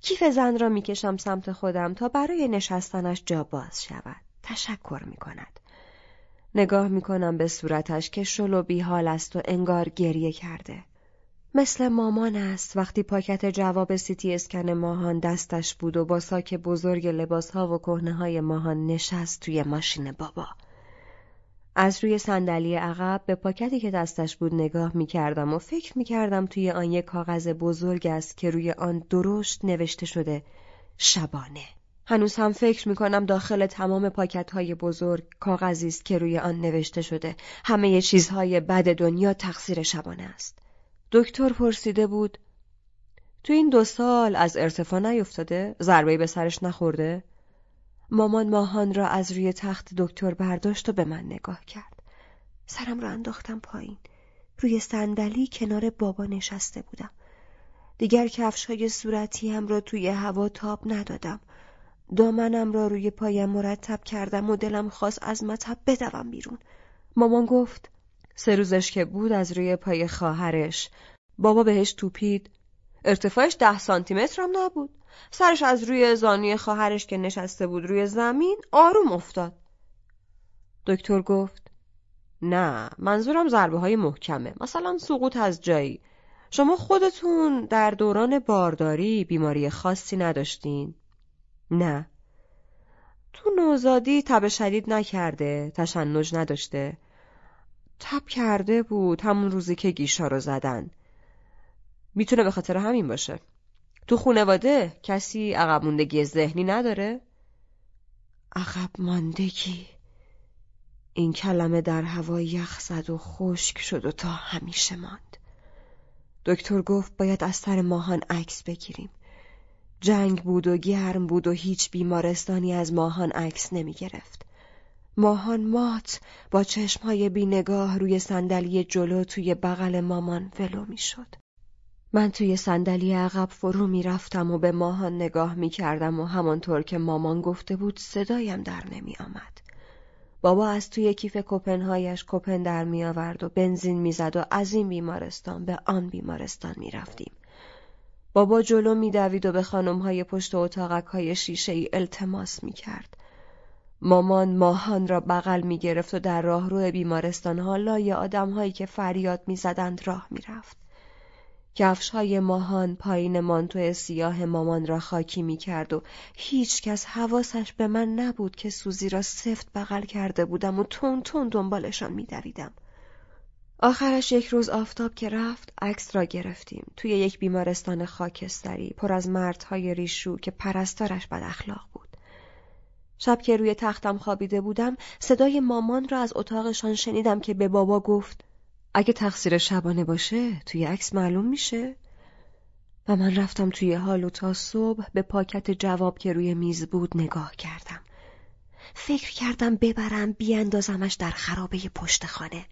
کیف زن را می‌کشم سمت خودم تا برای نشستنش جا باز شود. تشکر می کند. نگاه می کنم به صورتش که شل و بیحال است و انگار گریه کرده. مثل مامان است وقتی پاکت جواب سیتی اسکن ماهان دستش بود و با ساک بزرگ لباسها و کهنه های ماهان نشست توی ماشین بابا. از روی صندلی عقب به پاکتی که دستش بود نگاه می کردم و فکر می کردم توی آن یک کاغذ بزرگ است که روی آن درشت نوشته شده شبانه. هنوز هم فکر می کنم داخل تمام پاکت های بزرگ کاغذی است که روی آن نوشته شده همه چیزهای بد دنیا تقصیر شبانه است. دکتر پرسیده بود تو این دو سال از ارتفاع نیفتاده؟ ضربه به سرش نخورده؟ مامان ماهان را از روی تخت دکتر برداشت و به من نگاه کرد. سرم را انداختم پایین. روی صندلی کنار بابا نشسته بودم. دیگر کفش های صورتی هم را توی هوا تاب ندادم. دامنم را روی پایم مرتب کردم و دلم خواست از مطب بدوم بیرون. مامان گفت سه روزش که بود از روی پای خواهرش. بابا بهش توپید. ارتفاعش ده سانتی هم نبود. سرش از روی زانوی خواهرش که نشسته بود روی زمین آروم افتاد. دکتر گفت نه منظورم ضربه های محکمه. مثلا سقوط از جایی. شما خودتون در دوران بارداری بیماری خاصی نداشتین؟ نه. تو نوزادی تب شدید نکرده تشنج نداشته. تب کرده بود همون روزی که گیشا رو زدن. می‌تونه به خاطر همین باشه. تو خونواده کسی عقب موندگی ذهنی نداره؟ عقب ماندگی. این کلمه در هوا یخ زد و خشک شد و تا همیشه ماند. دکتر گفت باید از سر ماهان عکس بگیریم. جنگ بود و گرم بود و هیچ بیمارستانی از ماهان عکس نمی گرفت ماهان مات با چشمهای بینگاه روی صندلی جلو توی بغل مامان ولو می شد. من توی صندلی عقب فرو می رفتم و به ماهان نگاه می کردم و همانطور که مامان گفته بود صدایم در نمی آمد. بابا از توی کیف کپنهایش کپن در می آورد و بنزین می زد و از این بیمارستان به آن بیمارستان می رفتیم. بابا جلو می دوید و به خانمهای پشت اتاقک های شیشه ای التماس می کرد. مامان ماهان را بغل می گرفت و در راهرو بیمارستان ها لای آدم هایی که فریاد می زدند راه می رفت. کفش های ماهان پایین مانتو سیاه مامان را خاکی می کرد و هیچ کس حواسش به من نبود که سوزی را سفت بغل کرده بودم و تون تون دنبالشان می دویدم. آخرش یک روز آفتاب که رفت عکس را گرفتیم توی یک بیمارستان خاکستری پر از مردهای ریشو که پرستارش بد اخلاق. شب که روی تختم خوابیده بودم صدای مامان را از اتاقشان شنیدم که به بابا گفت اگه تقصیر شبانه باشه توی عکس معلوم میشه. و من رفتم توی حال و تا صبح به پاکت جواب که روی میز بود نگاه کردم. فکر کردم ببرم بیاندازمش در خرابه پشت خانه.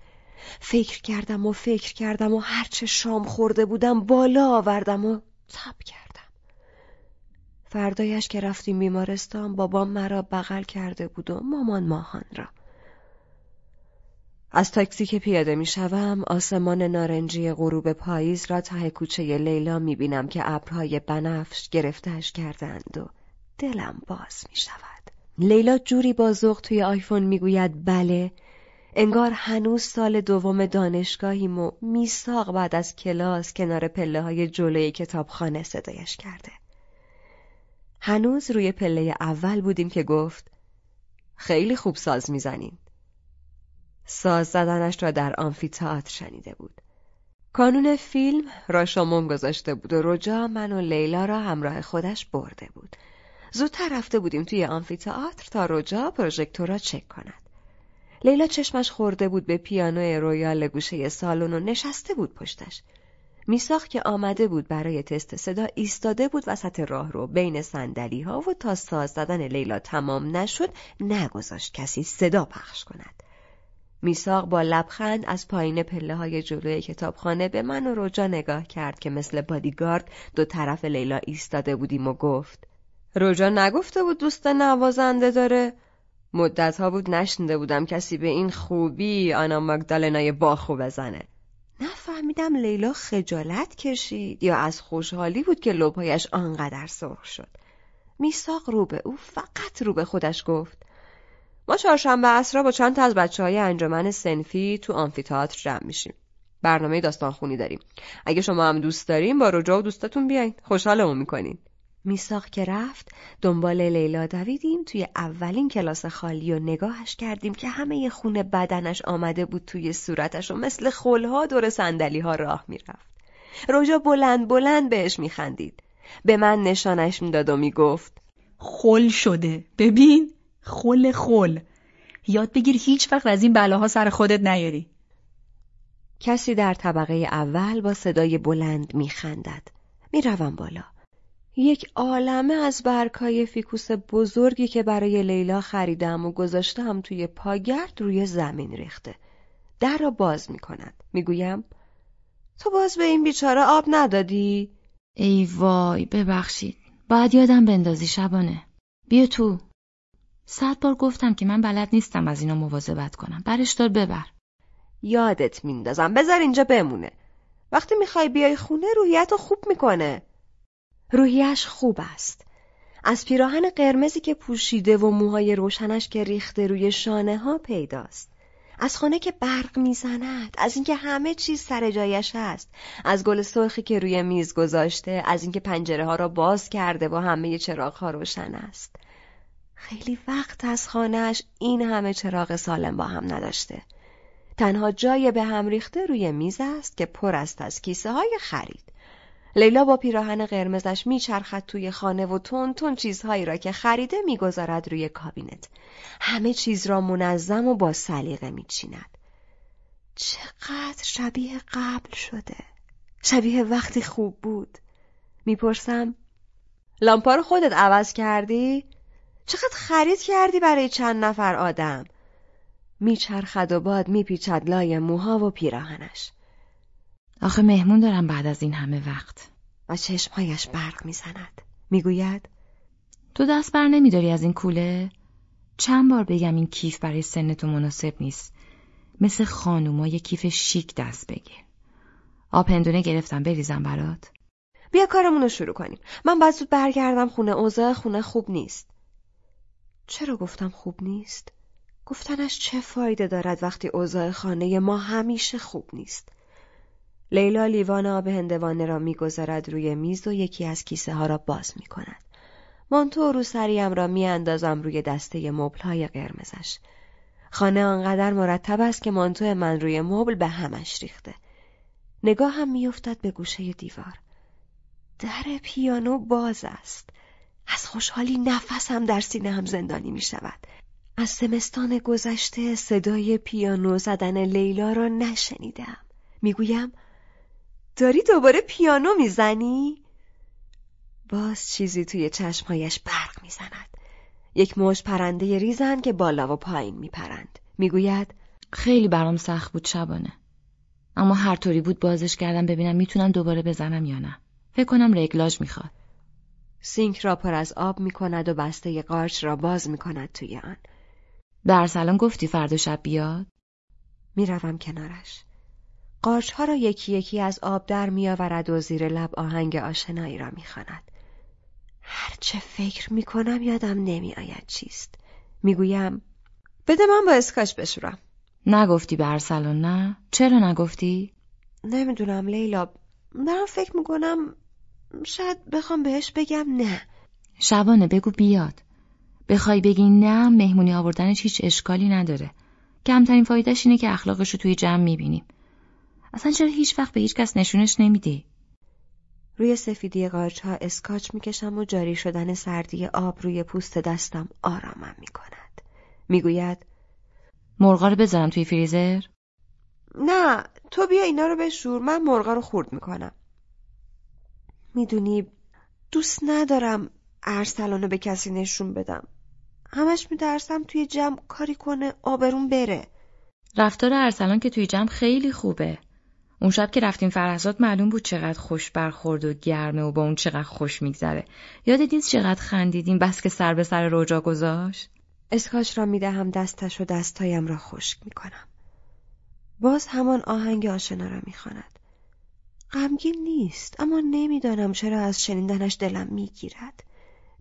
فکر کردم و فکر کردم و هرچه شام خورده بودم بالا آوردم و تب کردم. فردایش که رفتیم بیمارستان بابام مرا بغل کرده بود و مامان ماهان را از تاکسی که پیاده می شوم آسمان نارنجی غروب پاییز را ته کوچه لیلا می بینم که ابرهای بنفش گرفتهش کردند و دلم باز می شود. لیلا جوری با ذوق توی آیفون می‌گوید بله انگار هنوز سال دوم دانشگاهیم و میساق بعد از کلاس کنار پله های جلوی کتابخانه صدایش کرده. هنوز روی پله اول بودیم که گفت خیلی خوب ساز می‌زنین. ساز زدنش را در آمفیتئاتر شنیده بود. کانون فیلم را شموم گذاشته بود و رجا من و لیلا را همراه خودش برده بود. زودتر رفته بودیم توی آمفیتئاتر تا رجا پروژکتور را چک کند. لیلا چشمش خورده بود به پیانو رویال گوشه سالن و نشسته بود پشتش. میساخ که آمده بود برای تست صدا ایستاده بود وسط راه رو بین سندلی ها و تا ساز زدن لیلا تمام نشد نگذاشت کسی صدا پخش کند. میساق با لبخند از پایین پله های جلوی کتابخانه به من و رجا نگاه کرد که مثل بادیگارد دو طرف لیلا ایستاده بودیم و گفت رجا نگفته بود دوست نوازنده داره؟ مدت ها بود نشنده بودم کسی به این خوبی آنا مگدالنای باخو بزنه. نفهمیدم لیلا خجالت کشید یا از خوشحالی بود که لبهایش آنقدر سرخ شد. میساق رو به او فقط رو به خودش گفت ما چهارشنبه عصرا با چند تا از بچه های انجمن سنفی تو آمفیتئاتر جمع میشیم. برنامه داستان خونی داریم. اگه شما هم دوست داریم با رجا و دوستتون بیاین. خوشحالمون می‌کنین. میساق که رفت دنبال لیلا دویدیم توی اولین کلاس خالی و نگاهش کردیم که همه خونه بدنش آمده بود توی صورتش و مثل خلها دور سندلی ها راه می‌رفت. رجا بلند بلند بهش میخندید. به من نشانش می‌داد و می‌گفت خل شده. ببین خل خل. یاد بگیر هیچ وقت از این بلاها سر خودت نیاری. کسی در طبقه اول با صدای بلند میخندد. می‌روم بالا. یک عالمه از برگهای فیکوس بزرگی که برای لیلا خریدم و گذاشتم توی پاگرد روی زمین ریخته. در را باز می‌کند. می‌گویم تو باز به این بیچاره آب ندادی؟ ای وای ببخشید. باید یادم بندازی شبانه. بیا تو. صد بار گفتم که من بلد نیستم از اینا مواظبت کنم. برش دار ببر. یادت میندازم. بذار اینجا بمونه. وقتی می‌خوای بیای خونه روحیت خوب می‌کنه. روحیش خوب است از پیراهن قرمزی که پوشیده و موهای روشنش که ریخته روی شانه ها پیداست از خانه که برق می‌زند از اینکه همه چیز سر جایش است از گل سرخی که روی میز گذاشته از اینکه پنجره ها را باز کرده و همه چراغ ها روشن است خیلی وقت از خانهش این همه چراغ سالم با هم نداشته. تنها جای به هم ریخته روی میز است که پر است از کیسه های خرید. لیلا با پیراهن قرمزش میچرخد توی خانه و تون تون چیزهایی را که خریده می‌گذارد روی کابینت. همه چیز را منظم و با سلیقه میچیند. چقدر شبیه قبل شده. شبیه وقتی خوب بود. می‌پرسم لامپا رو خودت عوض کردی؟ چقدر خرید کردی برای چند نفر آدم؟ میچرخد و باد میپیچد لای موها و پیراهنش آخه مهمون دارم بعد از این همه وقت. و چشمهایش برق می‌زند. می‌گوید تو دست بر نمیداری از این کوله؟ چند بار بگم این کیف برای سن تو مناسب نیست. مثل خانوما یه کیف شیک دست بگیر. آب هندونه گرفتم بریزم برات. بیا کارمون رو شروع کنیم. من باید زود برگردم. خونه اوضاع خونه خوب نیست. چرا گفتم خوب نیست؟ گفتنش چه فایده دارد وقتی اوضاع خانه ما همیشه خوب نیست؟ لیلا لیوان آب هندوانه را می‌گذارد روی میز و یکی از کیسه ها را باز می کند. مانتو رو سریم را میاندازم روی دسته مبل های قرمزش. خانه آنقدر مرتب است که مانتو من روی مبل به همش ریخته. نگاه هم میافتد به گوشه دیوار. در پیانو باز است. از خوشحالی نفسم در سینه هم زندانی می شود. از سمستان گذشته صدای پیانو زدن لیلا را نشنیدم. می‌گویم داری دوباره پیانو می‌زنی؟ باز چیزی توی چشمهایش برق می‌زند. یک موج پرنده ریزن که بالا و پایین میپرند. می‌گوید خیلی برام سخت بود شبانه. اما هر طوری بود بازش کردم ببینم می‌تونم دوباره بزنم یا نه. فکر کنم رگلاژ می‌خواد. سینک را پر از آب می کند و بسته قارچ را باز می کند توی آن. در سلام گفتی فردا شب بیاد؟ می روم کنارش. قارچ ها را یکی یکی از آب در می آورد و زیر لب آهنگ آشنایی را می خاند. هرچه فکر می کنم یادم نمی آید چیست. می گویم بده من با اسکاش بشورم. نگفتی به ارسلان نه؟ چرا نگفتی؟ نمی‌دونم لیلا دارم فکر می‌کنم شاید بخوام بهش بگم نه شبانه بگو بیاد بخوای بگی نه مهمونی آوردنش هیچ اشکالی نداره کمترین فایدهش اینه که اخلاقش رو توی جمع می‌بینیم اصلا چرا هیچ وقت به هیچ کس نشونش نمیدی روی سفیدی قارچ ها اسکاچ می‌کشم و جاری شدن سردی آب روی پوست دستم آرامم می‌کند. می‌گوید مرغا رو بذارم توی فریزر؟ نه تو بیا اینا رو بشور من مرغا رو خورد می‌کنم. می‌دونی دوست ندارم ارسلانو به کسی نشون بدم. همش میترسم توی جمع کاری کنه آبرون بره. رفتار ارسلان که توی جمع خیلی خوبه. اون شب که رفتیم فرهزاد معلوم بود چقدر خوش برخورد و گرمه و با اون چقدر خوش میگذره. یادت نیست چقدر خندیدیم بس که سر به سر روجا گذاشت؟ اسکاش را می‌دهم دستش و دستایم را خشک می‌کنم. باز همان آهنگ آشنا را می‌خواند. غمگین نیست اما نمی‌دانم چرا از شنیدنش دلم می‌گیرد.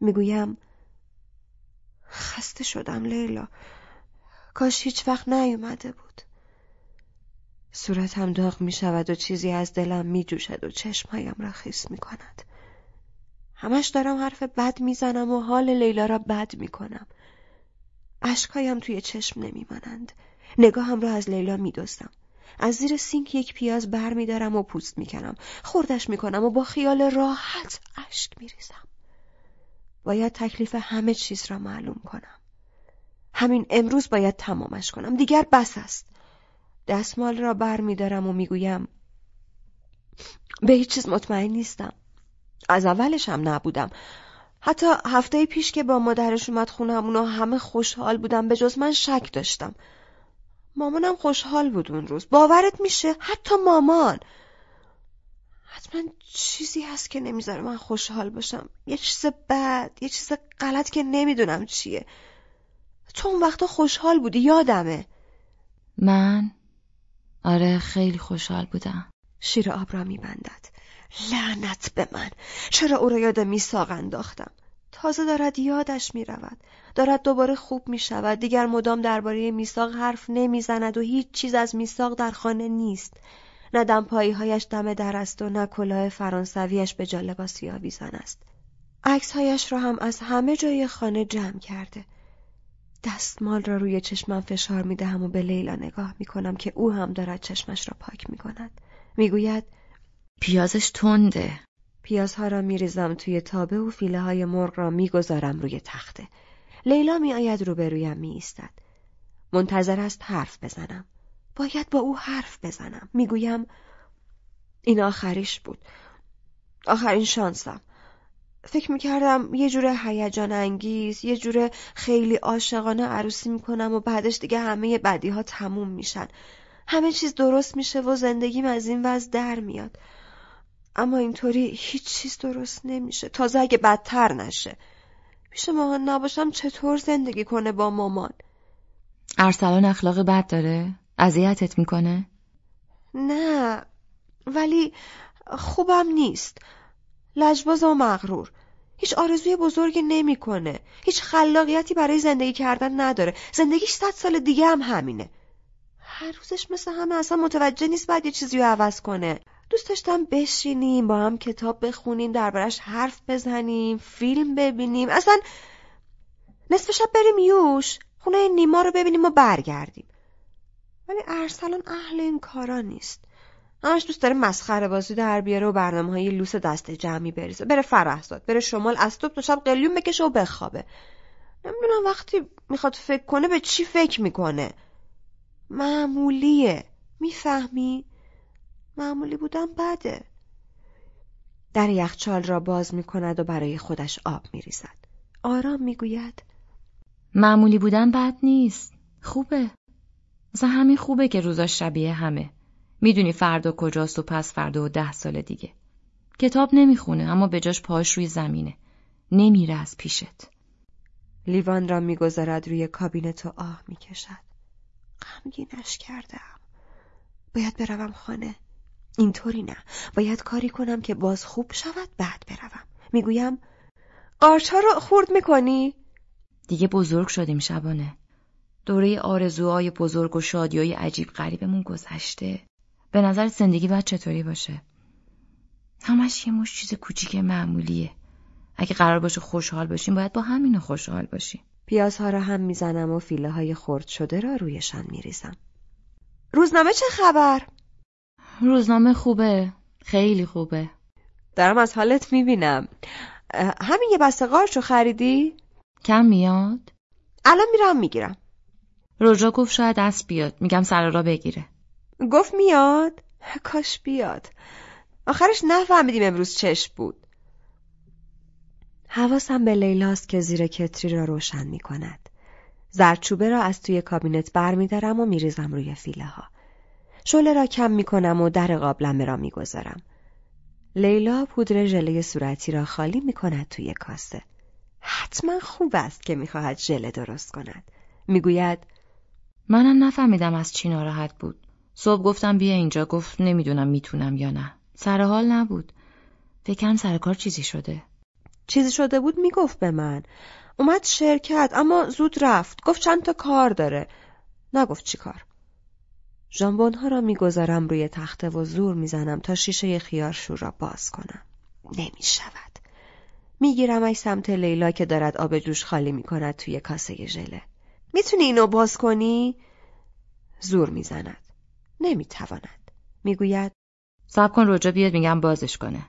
می‌گویم خسته شدم لیلا. کاش هیچ وقت نیومده بود. صورتم داغ می شود و چیزی از دلم می جوشد و چشمهایم را خیس می کند. همش دارم حرف بد می‌زنم و حال لیلا را بد می کنم. اشکایم توی چشم نمی مانند. نگاهم را از لیلا می دوستم. از زیر سینک یک پیاز بر می دارم و پوست می کنم. خوردش می کنم و با خیال راحت اشک می ریزم. باید تکلیف همه چیز را معلوم کنم. همین امروز باید تمامش کنم. دیگر بس است. دستمال را بر می دارم و می‌گویم به هیچ چیز مطمئن نیستم. از اولش هم نبودم. حتی هفته پیش که با مادرش اومد خونمون و همه خوشحال بودم به جز من شک داشتم. مامانم خوشحال بود اون روز. باورت میشه؟ حتی مامان. حتما چیزی هست که نمی‌ذاره من خوشحال باشم. یه چیز بد، یه چیز غلط که نمی‌دونم چیه. تو اون وقتا خوشحال بودی یادمه. من آره خیلی خوشحال بودم. شیر آب را میبندد. لعنت به من. چرا او را یاد میساق انداختم؟ تازه دارد یادش می‌رود دارد دوباره خوب می‌شود دیگر مدام درباره میساق حرف نمی‌زند و هیچ چیز از میساق در خانه نیست. نه دمپایی هایش دم در است و نه کلاه فرانسویش به جا لباسی آویزان است. عکسهایش را هم از همه جای خانه جمع کرده. دستمال را روی چشمم فشار می دهم و به لیلا نگاه می کنم که او هم دارد چشمش را پاک می کند. می گوید پیازش تنده. پیازها را می ریزم توی تابه و فیله های مرغ را می گذارم روی تخته. لیلا می آید روبرویم می ایستد. منتظر است حرف بزنم. باید با او حرف بزنم. می گویم این آخریش بود. آخرین شانسم. فکر می‌کردم یه جور هیجان انگیز یه جور خیلی عاشقانه عروسی می‌کنم و بعدش دیگه همه بدی ها تموم میشن. همه چیز درست میشه و زندگیم از این وضع در میاد. اما اینطوری هیچ چیز درست نمیشه. تازه اگه بدتر نشه. پیش مامان نباشم چطور زندگی کنه با مامان؟ ارسلان اخلاق بد داره؟ اذیتت می‌کنه؟ نه ولی خوبم نیست. لجباز و مغرور. هیچ آرزوی بزرگی نمی‌کنه. هیچ خلاقیتی برای زندگی کردن نداره. زندگیش صد سال دیگه هم همینه. هر روزش مثل همه اصلا متوجه نیست بعد یه چیزی رو عوض کنه. دوست داشتم بشینیم با هم کتاب بخونیم دربارش حرف بزنیم فیلم ببینیم. اصلا نصف شب بریم یوش خونه نیما رو ببینیم و برگردیم. ولی ارسلان اهل این کارا نیست. همش دوست داره مسخره بازی در بیاره و برنامه های لوس دست جمعی بریزه. بره فرهزاد بره شمال از تا شب قلیون بکشه و بخوابه. نمی‌دونم وقتی می‌خواد فکر کنه به چی فکر می‌کنه. معمولیه. می‌فهمی؟ معمولی بودن بده. در یخچال را باز می‌کند و برای خودش آب میریزد. آرام می‌گوید. معمولی بودن بد نیست. خوبه. مثلا همین خوبه که روزا شبیه همه. می‌دونی فردا کجاست و پس فردا و ده سال دیگه. کتاب نمی‌خونه اما به جاش پاش روی زمینه. نمیره از پیشت. لیوان را می‌گذارد روی کابینت و آه می‌کشد. غمگینش کردم. باید بروم خانه. اینطوری نه. باید کاری کنم که باز خوب شود بعد بروم. می‌گویم قارچ رو خورد می‌کنی؟ دیگه بزرگ شدیم شبانه. دوره آرزوهای بزرگ و شادیای عجیب غریبمون گذشته. به نظر زندگی باید چطوری باشه؟ همش یه مش چیز کوچیک معمولیه. اگه قرار باشه خوشحال باشیم باید با همینو خوشحال باشیم. پیازها را هم می‌زنم و فیله های خرد شده را رویشان میریزم. روزنامه چه خبر؟ روزنامه خوبه. خیلی خوبه. دارم از حالت می‌بینم. همین یه بسته قارچو خریدی؟ کم میاد؟ الان میرم می‌گیرم. رجا گفت شاید دست بیاد. میگم سر را بگیره. گفت میاد؟ کاش بیاد آخرش نفهمیدیم امروز چشم بود حواسم به لیلاست که زیر کتری را روشن می کند. زرچوبه را از توی کابینت بر می دارم و می ریزم روی فیله ها. شله را کم می کنم و در قابلمه را می گذارم. لیلا پودر ژله صورتی را خالی می کند توی کاسه. حتما خوب است که می‌خواهد ژله درست کند. می‌گوید منم نفهمیدم از چی ناراحت بود. صبح گفتم بیا اینجا گفت نمی‌دونم می‌تونم یا نه. سر حال نبود. فکرم سر کار چیزی شده. چیزی شده بود می‌گفت به من. اومد شرکت اما زود رفت. گفت چند تا کار داره. نگفت چی کار. ژامبون ها را می‌گذارم روی تخته و زور می‌زنم تا شیشه خیارشور را باز کنم. نمی شود. می‌گیرم سمت لیلا که دارد آب جوش خالی می‌کند توی کاسه ژله. می‌تونی اینو باز کنی؟ زور می‌زند. نمی‌تواند. می‌گوید صبر کن رجا بیاد میگم بازش کنه.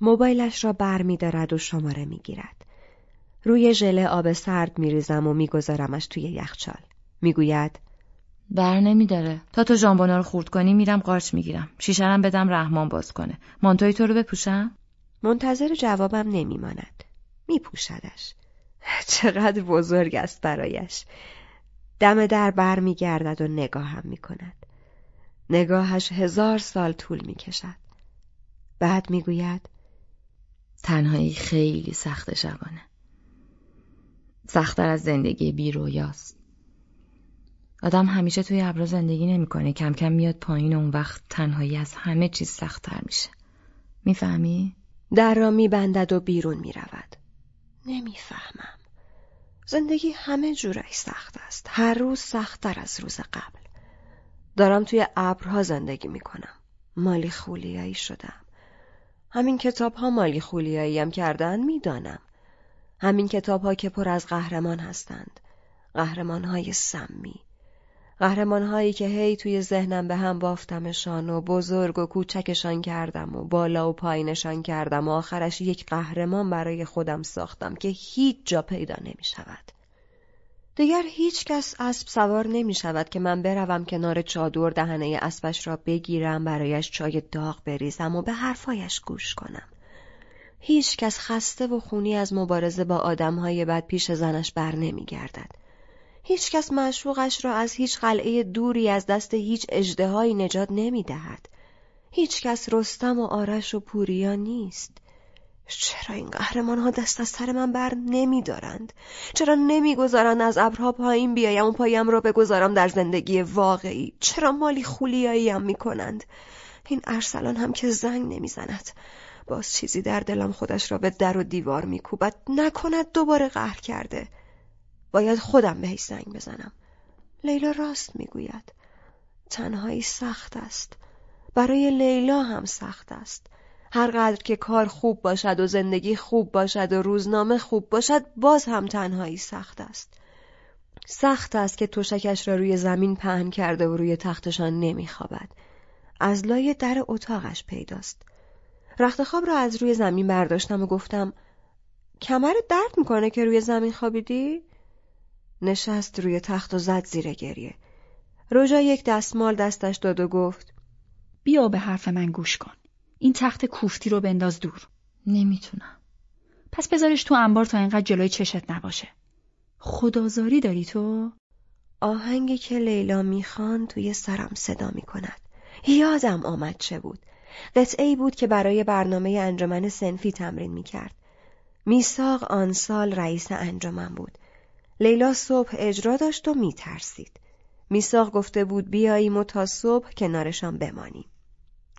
موبایلش را بر میدارد و شماره می‌گیرد. روی ژله آب سرد میریزم و میگذارمش توی یخچال. می‌گوید بر نمیداره. تا تو ژامبونا رو خورد کنی میرم قارچ می‌گیرم. شیشرم بدم رحمان باز کنه. مانتوی تو رو بپوشم؟ منتظر جوابم نمیماند. میپوشدش. چقدر بزرگ است برایش. دم در بر میگردد و نگاهم می‌کند. نگاهش هزار سال طول می‌کشد. بعد می‌گوید تنهایی خیلی سخت شبانه. سختتر از زندگی بیرویاست. آدم همیشه توی ابرا زندگی نمی‌کنه کم کم میاد پایین و اون وقت تنهایی از همه چیز سختتر میشه. می‌فهمی؟ در را میبندد و بیرون می‌رود. نمی‌فهمم. زندگی همه جورش سخت است. هر روز سختتر از روز قبل. دارم توی ابرها زندگی می‌کنم. مالی خولیایی شدم. همین کتاب ها مالی خولیایی هم کردن می‌دانم. همین کتاب ها که پر از قهرمان هستند. قهرمان های سمی. قهرمان هایی که هی توی ذهنم به هم بافتمشان و بزرگ و کوچکشان کردم و بالا و پایینشان کردم و آخرش یک قهرمان برای خودم ساختم که هیچ جا پیدا نمی شود. دیگر هیچ کس اسب سوار نمی شود که من بروم کنار چادر دهنه اسبش را بگیرم برایش چای داغ بریزم و به حرفایش گوش کنم. هیچ کس خسته و خونی از مبارزه با آدمهای بد پیش زنش بر نمی گردد. هیچ کس معشوقش را از هیچ قلعه دوری از دست هیچ اجدهایی نجات نمی دهد. هیچ کس رستم و آرش و پوریا نیست. چرا این قهرمان ها دست از سر من بر نمی دارند؟ چرا نمی‌گذارند از ابرها پایین بیایم و پایم را بگذارم در زندگی واقعی؟ چرا مالی خولیایی هم می کنند؟ این ارسلان هم که زنگ نمی‌زند. باز چیزی در دلم خودش را به در و دیوار میکوبد نکند دوباره قهر کرده باید خودم بهش زنگ بزنم لیلا راست می‌گوید تنهایی سخت است برای لیلا هم سخت است هر قدر که کار خوب باشد و زندگی خوب باشد و روزنامه خوب باشد باز هم تنهایی سخت است. سخت است که تشکش را روی زمین پهن کرده و روی تختشان نمیخوابد. از لای در اتاقش پیداست. رخت خواب را از روی زمین برداشتم و گفتم کمر درد می‌کنه که روی زمین خوابیدی؟ نشست روی تخت و زد زیر گریه. روژا یک دستمال دستش داد و گفت بیا به حرف من گوش کن. این تخت کوفتی رو بنداز دور. نمی‌تونم. پس بذارش تو انبار تا اینقدر جلوی چشت نباشه. خدازاری داری تو؟ آهنگی که لیلا می‌خوان توی سرم صدا می‌کند. یادم آمد چه بود. قطعه ای بود که برای برنامه انجمن سنفی تمرین می‌کرد. میساق آن سال رئیس انجمن بود. لیلا صبح اجرا داشت و میترسید. میساق گفته بود بیاییم و تا صبح کنارشان بمانیم.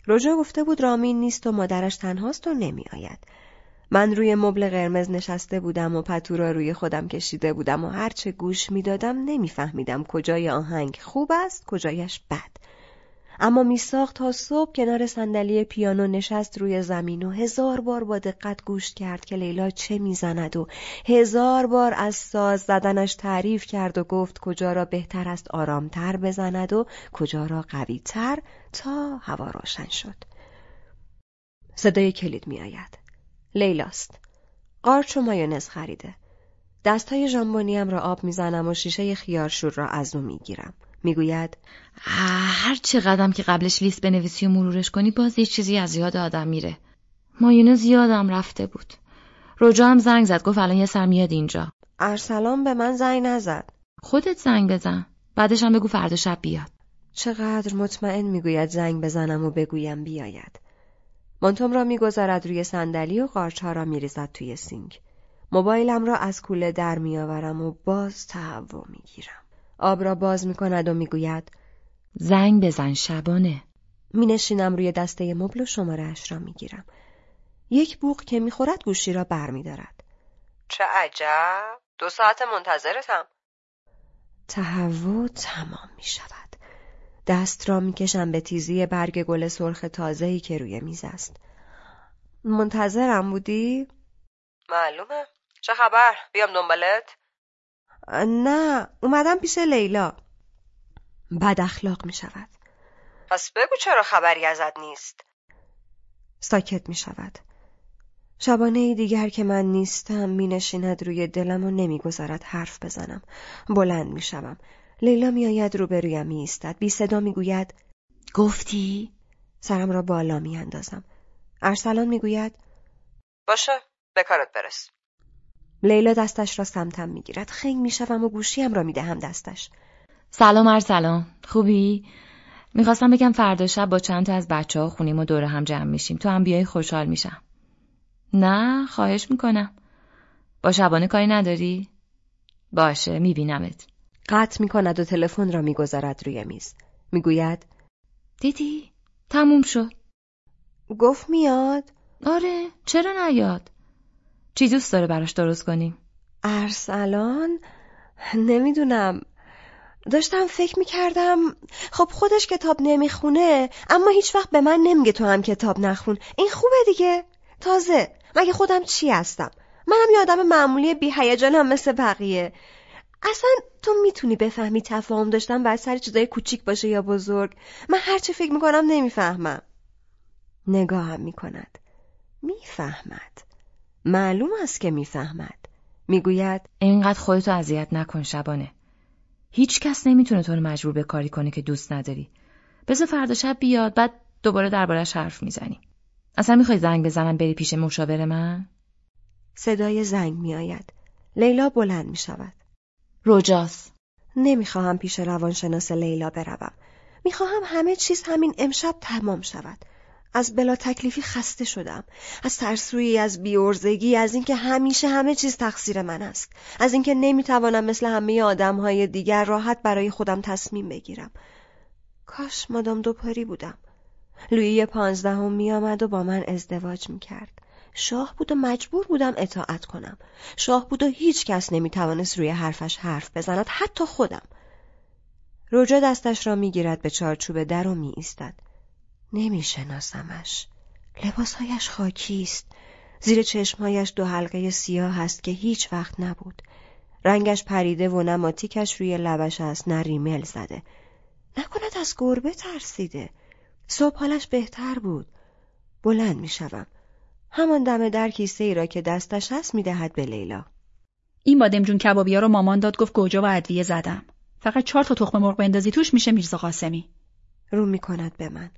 رجا گفته بود رامین نیست و مادرش تنهاست و نمیآید. من روی مبل قرمز نشسته بودم و پتو را روی خودم کشیده بودم و هرچه گوش می‌دادم نمیفهمیدم کجای آهنگ خوب است کجایش بد. اما میساخت تا صبح کنار صندلی پیانو نشست روی زمین و هزار بار با دقت گوش کرد که لیلا چه می‌زند و هزار بار از ساز زدنش تعریف کرد و گفت کجا را بهتر است آرامتر بزند و کجا را قویتر تا هوا روشن شد. صدای کلید می آید. لیلاست. قارچ و مایونز خریده. دستهای ژامبونیم را آب می‌زنم و شیشه خیارشور را از او می‌گیرم. می‌گوید هر چه قدم که قبلش لیست بنویسی و مرورش کنی باز یه چیزی از یاد آدم میره. مایونز یادم رفته بود. رجا هم زنگ زد گفت الان یه سر میاد اینجا. ارسلان به من زنگ نزد. خودت زنگ بزن. بعدش هم بگو فردا شب بیاد. چقدر مطمئن می‌گوید زنگ بزنم و بگویم بیاید. مانتوم را می‌گذارد روی صندلی و قارچها را میریزد توی سینک. موبایلم را از کوله در میآورم و باز تهوع می‌گیرم. آب را باز می‌کند و می‌گوید زنگ بزن شبانه. مینشینم روی دسته مبل و شماره اش را می‌گیرم. یک بوق که می‌خورد گوشی را برمیدارد. چه عجب دو ساعت منتظرتم. تهوع تمام می شود. دست را می‌کشم به تیزی برگ گل سرخ تازه‌ای که روی میز است. منتظرم بودی؟ معلومه. چه خبر؟ بیام دنبالت؟ نه، اومدم پیش لیلا. بد اخلاق می شود. پس بگو چرا خبری ازت نیست؟ ساکت می شود. شبانه دیگر که من نیستم می نشیند روی دلم و نمی‌گذارد حرف بزنم. بلند می شوم. لیلا می آید روبرویم می ایستد. بی صدا می گوید گفتی؟ سرم را بالا می اندازم. ارسلان می گوید باشه به کارت برس. لیلا دستش را سمتم می گیرد. خنگ می شوم و گوشیم را می دهم دستش. سلام ارسلان خوبی؟ می‌خواستم بگم فردا شب با چند تا از بچه ها خونیم و دور هم جمع میشیم تو هم بیای خوشحال میشم نه خواهش می‌کنم با شبانه کاری نداری؟ باشه میبینمت قطع می کند و تلفن را می‌گذارد روی میز. می‌گوید دیدی؟ تموم شد گفت میاد آره چرا نیاد؟ چی دوست داره براش درست کنیم؟ ارسلان نمی‌دونم. داشتم فکر می‌کردم خب خودش کتاب نمی‌خونه اما هیچ وقت به من نمیگه تو هم کتاب نخون. این خوبه دیگه. تازه. مگه خودم چی هستم؟ منم یه آدم معمولی بی هیجانم مثل بقیه. اصلا تو می‌تونی بفهمی تفاهم داشتم بر سر چیزای کوچیک باشه یا بزرگ. من هرچی فکر می‌کنم نمی‌فهمم. نگاهم می‌کند. می‌فهمد. معلوم است که می‌فهمد. می‌گوید اینقدر خودتو اذیت نکن شبانه. هیچ کس نمی‌تونه تو رو مجبور به کاری کنه که دوست نداری. بذار فردا شب بیاد بعد دوباره دربارش حرف می‌زنیم اصلا می‌خوای زنگ بزنم بری پیش مشاور من؟ صدای زنگ میآید. لیلا بلند می‌شود. رجاس. نمی‌خواهم پیش روانشناس لیلا بروم. می‌خواهم همه چیز همین امشب تمام شود. از بلا تکلیفی خسته شدم. از ترسویی از بیورزگی از اینکه همیشه همه چیز تقصیر من است. از اینکه نمی‌توانم مثل همه آدمهای دیگر راحت برای خودم تصمیم بگیرم. کاش مادام دوپاری بودم. لویی پانزدهم میآمد و با من ازدواج می‌کرد. شاه بود و مجبور بودم اطاعت کنم. شاه بود و هیچ کس نمی‌توانست روی حرفش حرف بزند حتی خودم. رجا دستش را می‌گیرد به چارچوب در و می ایستد. نمیشناسمش. لباسهایش خاکی است. زیر چشمهایش دو حلقه سیاه است که هیچ وقت نبود. رنگش پریده و نماتیکش روی لبش است نه ریمل زده. نکند از گربه ترسیده. صبح حالش بهتر بود. بلند می‌شوم. همان دم در کیسه ای را که دستش هست می‌دهد به لیلا. این بادمجون کبابی ها رو مامان داد گفت گوجه و ادویه زدم. فقط چهار تا تخم مرغ بندازی توش میشه میرزا قاسمی. رو می‌کند به من.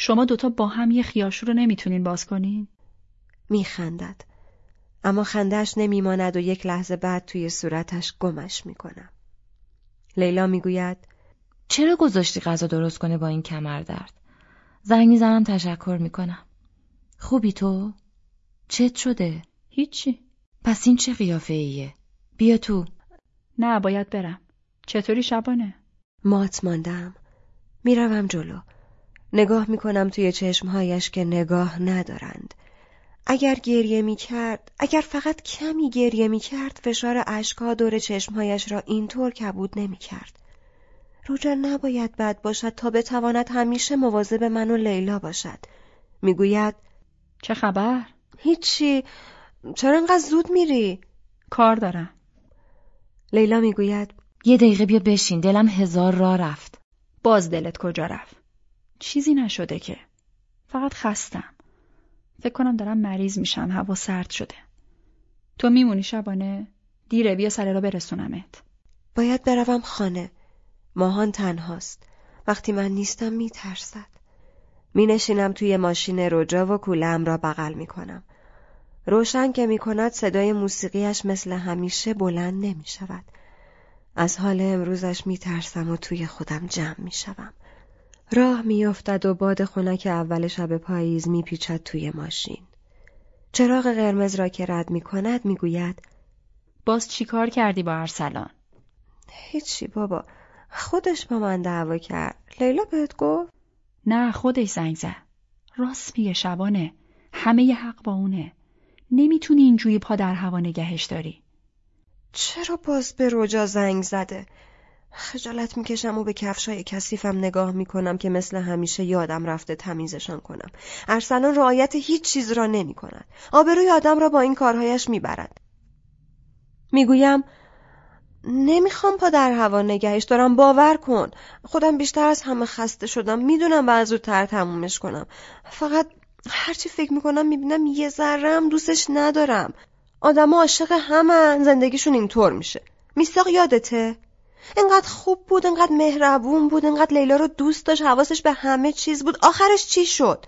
شما دوتا با هم یه خیاشو رو نمی‌تونین باز کنین؟ میخندد. اما خندهش نمیماند و یک لحظه بعد توی صورتش گمش می‌کنم. لیلا می‌گوید چرا گذاشتی غذا درست کنه با این کمر درد؟ زنگ می‌زنم تشکر می‌کنم. خوبی تو؟ چت شده؟ هیچی. پس این چه قیافه ایه؟ بیا تو. نه باید برم. چطوری شبانه؟ مات ماندم. می‌روم جلو. نگاه می‌کنم توی چشمهایش که نگاه ندارند. اگر گریه می‌کرد، اگر فقط کمی گریه می‌کرد، فشار اشکها دور چشمهایش را اینطور کبود نمی‌کرد. روجا نباید بد باشد تا بتواند همیشه مواظب من و لیلا باشد. می‌گوید چه خبر؟ هیچی. چرا انقدر زود میری؟ کار دارم. لیلا می‌گوید یه دقیقه بیا بشین دلم هزار را رفت. باز دلت کجا رفت؟ چیزی نشده که. فقط خستم. فکر کنم دارم مریض میشم هوا سرد شده تو میمونی شبانه دیره بیا سر را برسونمت باید بروم خانه ماهان تنهاست وقتی من نیستم میترسد می نشینم توی ماشین رجا و کولم را بغل می کنم. روشن که می کند صدای موسیقیش مثل همیشه بلند نمی شود. از حال امروزش می ترسم و توی خودم جمع می شوم. راه می افتد و باد خنک اول شب پاییز می پیچد توی ماشین. چراغ قرمز را که رد می کند می گوید باز چی کار کردی با ارسلان؟ هیچی بابا خودش با من دعوا کرد لیلا بهت گفت؟ نه خودش زنگ زد راست میگه شبانه همه ی حق با اونه نمی‌تونی اینجوری پا در هوا نگهش داری چرا باز به رجا زنگ زده؟ خجالت می‌کشم و به کفشای کثیفم نگاه می‌کنم که مثل همیشه یادم رفته تمیزشان کنم. ارسلان رعایت هیچ چیز را نمی کند. آبروی آدم را با این کارهایش می‌برد. می‌گویم نمی‌خوام پا در هوا نگهش دارم باور کن. خودم بیشتر از همه خسته شدم. می‌دونم بعد زودتر تمومش کنم. فقط هرچی فکر می‌کنم می‌بینم یه ذرم دوستش ندارم. آدم عاشق همه زندگیشون اینطور میشه. میساق یادته؟ انقدر خوب بود انقدر مهربون بود انقدر لیلا رو دوست داشت حواسش به همه چیز بود. آخرش چی شد؟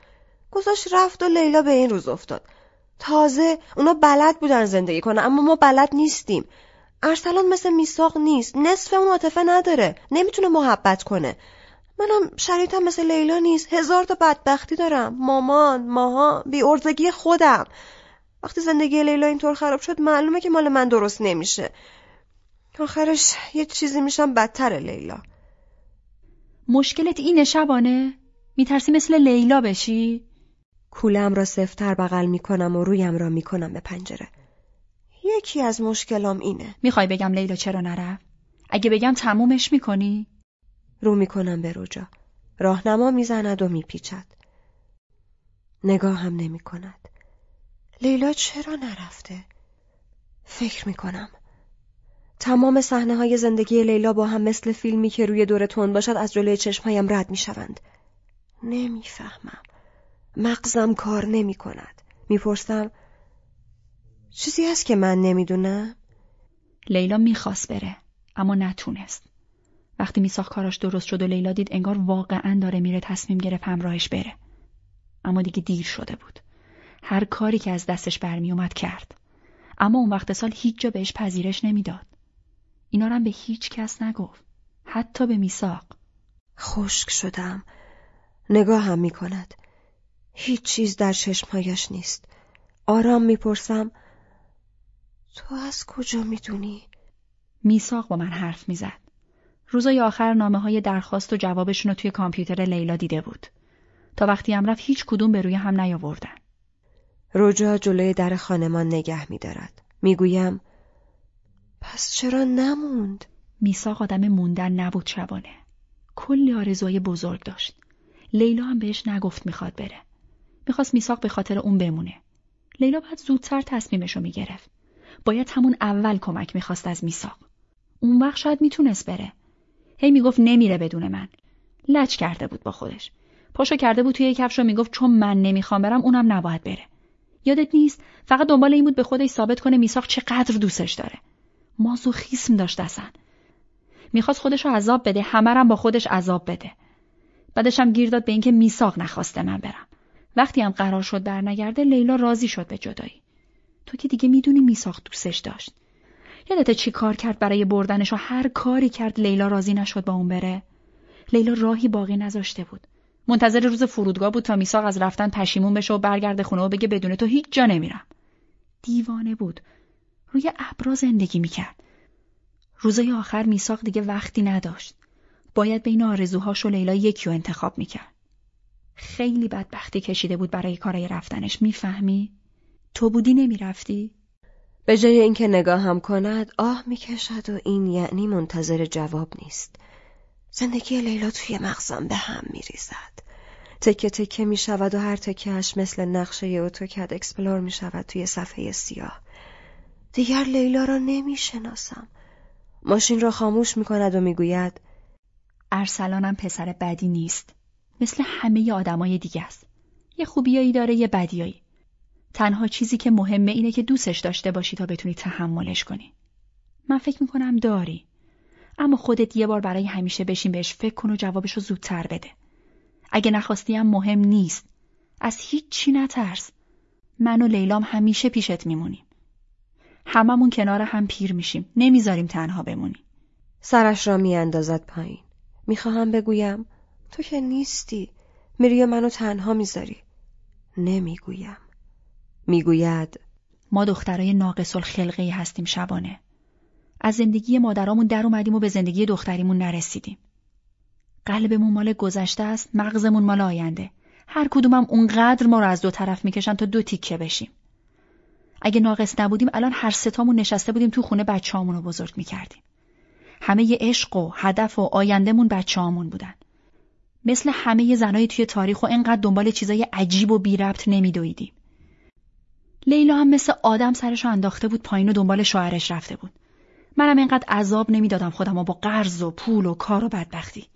گذاشت رفت و لیلا به این روز افتاد. تازه اونا بلد بودن زندگی کنن اما ما بلد نیستیم. ارسلان مثل میساق نیست. نصف اون عاطفه نداره. نمی‌تونه محبت کنه. منم شریطم مثل لیلا نیست. هزار تا بدبختی دارم. مامان ماها بی ارزگی خودم. وقتی زندگی لیلا اینطور خراب شد معلومه که مال من درست نمیشه. آخرش یه چیزی میشم بدتر لیلا مشکلت اینه شبانه؟ میترسی مثل لیلا بشی؟ کولم را سفتر بغل می‌کنم و رویم را می‌کنم به پنجره یکی از مشکلام اینه می‌خوای بگم لیلا چرا نرفت؟ اگه بگم تمومش می‌کنی؟ رو می‌کنم به روجا راهنما می‌زند و میپیچد نگاه هم نمی کند لیلا چرا نرفته؟ فکر می‌کنم تمام صحنه های زندگی لیلا با هم مثل فیلمی که روی دور تون باشد از جلوی چشمهایم رد می‌شوند نمی‌فهمم مغزم کار نمی کند می‌پرسم چیزی هست که من نمی‌دونم؟ لیلا می‌خواست بره اما نتونست. وقتی میساخ کاراش درست شد و لیلا دید انگار واقعا داره میره تصمیم گرفت همراهش بره. اما دیگه دیر شده بود. هر کاری که از دستش برمیومد کرد. اما اون وقت سال هیچ جا بهش پذیرش نمی‌داد. اینا رو به هیچ کس نگفت. حتی به میساق. خشک شدم. نگاه هم می کند. هیچ چیز در چشمهایش نیست. آرام می‌پرسم تو از کجا می‌دونی؟ میساق با من حرف می‌زد. روزای آخر نامه های درخواست و جوابشون رو توی کامپیوتر لیلا دیده بود. تا وقتی هم رفت هیچ کدوم به روی هم نیاوردن. رجا جلوی در خانمان نگه میدارد. می‌گویم پس چرا نموند؟ میساق آدم موندن نبود شبانه. کلی آرزوهای بزرگ داشت. لیلا هم بهش نگفت می‌خواد بره. می‌خواست میساق به خاطر اون بمونه. لیلا باید زودتر تصمیمشو می‌گرفت. باید همون اول کمک می‌خواست از میساق. اون وقت شاید می‌تونست بره. هی می‌گفت نمیره بدون من. لچ کرده بود با خودش. پاشو کرده بود توی کفش و می‌گفت چون من نمی‌خوام برم اونم نباید بره. یادت نیست فقط دنبال این بود به خودش ثابت کنه میساق چقدر دوستش داره. مازوخیسم داشت اصلا. می‌خواست خودش رو عذاب بده همرم با خودش عذاب بده. بعدش هم گیر داد به اینکه میساق نخواسته من برم. وقتی هم قرار شد برنگرده لیلا راضی شد به جدایی. تو که دیگه می‌دونی میساخت دوستش داشت. یادت چی کار کرد برای بردنش و هر کاری کرد لیلا راضی نشد با اون بره. لیلا راهی باقی نذاشته بود. منتظر روز فرودگاه بود تا میساق از رفتن پشیمون بشه و برگرده خونه و بگه بدون تو هیچ جا نمیرم. دیوانه بود. روی ابرا زندگی می‌کرد. روزای آخر میساق دیگه وقتی نداشت. باید بین آرزوهاش و لیلا یکی رو انتخاب می‌کرد. خیلی بدبختی کشیده بود برای کارای رفتنش می‌فهمی؟ تو بودی نمی‌رفتی؟ به جای اینکه نگاه هم کند آه می‌کشد و این یعنی منتظر جواب نیست زندگی لیلا توی مغزم به هم میریزد تکه تکه می شود و هر تکهش مثل نقشه AutoCAD explode می شود توی صفحه سیاه دیگر لیلا را نمی شناسم ماشین را خاموش می کند و می گوید ارسلانم پسر بدی نیست مثل همه آدمای دیگه است یه خوبیایی داره یه بدیایی تنها چیزی که مهمه اینه که دوستش داشته باشی تا بتونی تحملش کنی. من فکر می‌کنم داری. اما خودت یه بار برای همیشه بشین بهش فکر کن و جوابش رو زودتر بده. اگه نخواستی هم مهم نیست. از هیچ چی نترس. من و لیلام همیشه پیشت میمونیم. هممون کنار هم پیر میشیم. نمی‌ذاریم تنها بمونیم. سرش را میاندازد پایین. می‌خواهم بگویم تو که نیستی. میری منو تنها می‌ذاری. نمی‌گویم. می‌گوید ما دخترای ناقص الخلقه هستیم شبانه. از زندگی مادرامون در اومدیم و به زندگی دختریمون نرسیدیم. قلبمون مال گذشته است، مغزمون مال آینده. هر کدومم اونقدر ما رو از دو طرف می‌کشن تا دو تیکه بشیم. اگه ناقص نبودیم الان هر ستامون نشسته بودیم تو خونه بچه‌هامون رو بزرگ می‌کردیم. همه ی عشق و هدف و آیندهمون بچه‌هامون بودن. مثل همه زنای توی تاریخ و انقدر دنبال چیزای عجیب و بی ربط نمیدویدیم. لیلا هم مثل آدم سرش انداخته بود پایین و دنبال شوهرش رفته بود. منم اینقدر عذاب نمی‌دادم خودم و با قرض و پول و کار و بدبختی.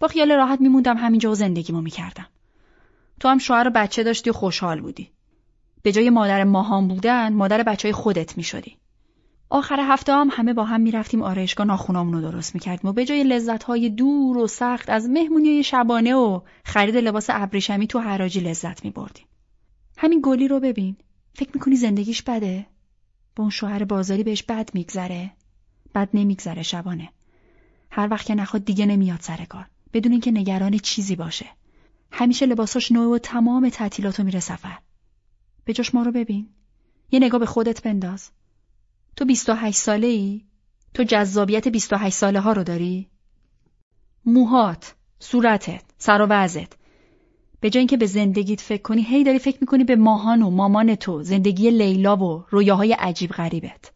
با خیال راحت میموندم همینجا و زندگیمو می‌کردم. تو هم شوهر و بچه داشتی و خوشحال بودی. به جای مادر ماهان بودن، مادر بچه های خودت می‌شدی. آخر هفته هم همه با هم می‌رفتیم آرایشگاه ناخونامون رو درست می‌کردیم و به جای لذت های دور و سخت از مهمونی شبانه و خرید لباس ابریشمی تو حراجی لذت میبردیم. همین گلی رو ببین. فکر می‌کنی زندگیش بده؟ با اون شوهر بازاری بهش بد میگذره؟ بد نمیگذره شبانه. هر وقت که نخواد دیگه نمیاد سر کار. بدون اینکه نگران چیزی باشه. همیشه لباساش نوع و تمام تعطیلاتو میره سفر. به جاش ما رو ببین. یه نگاه به خودت بنداز. تو 28 ساله ای؟ تو جذابیت 28 ساله ها رو داری؟ موهات، صورتت، سر و وضعت. به جای اینکه به زندگیت فکر کنی هی داری فکر می‌کنی به ماهان و مامان تو، زندگی لیلا و رویاهای عجیب غریبت.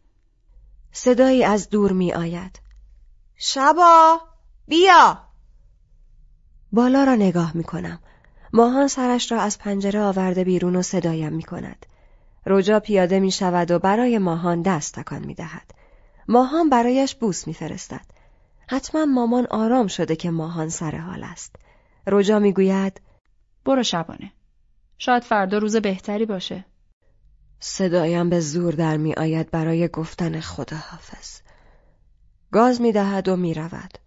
صدایی از دور می آید. شبا بیا بالا را نگاه می کنم. ماهان سرش را از پنجره آورده بیرون و صدایم می کند. روجا پیاده می شود و برای ماهان دست تکان می دهد. ماهان برایش بوس می فرستد. حتما مامان آرام شده که ماهان سر حال است. روجا می گوید برو شبانه. شاید فردا روز بهتری باشه. صدایم به زور در می آید برای گفتن خداحافظ. گاز می دهد و می رود.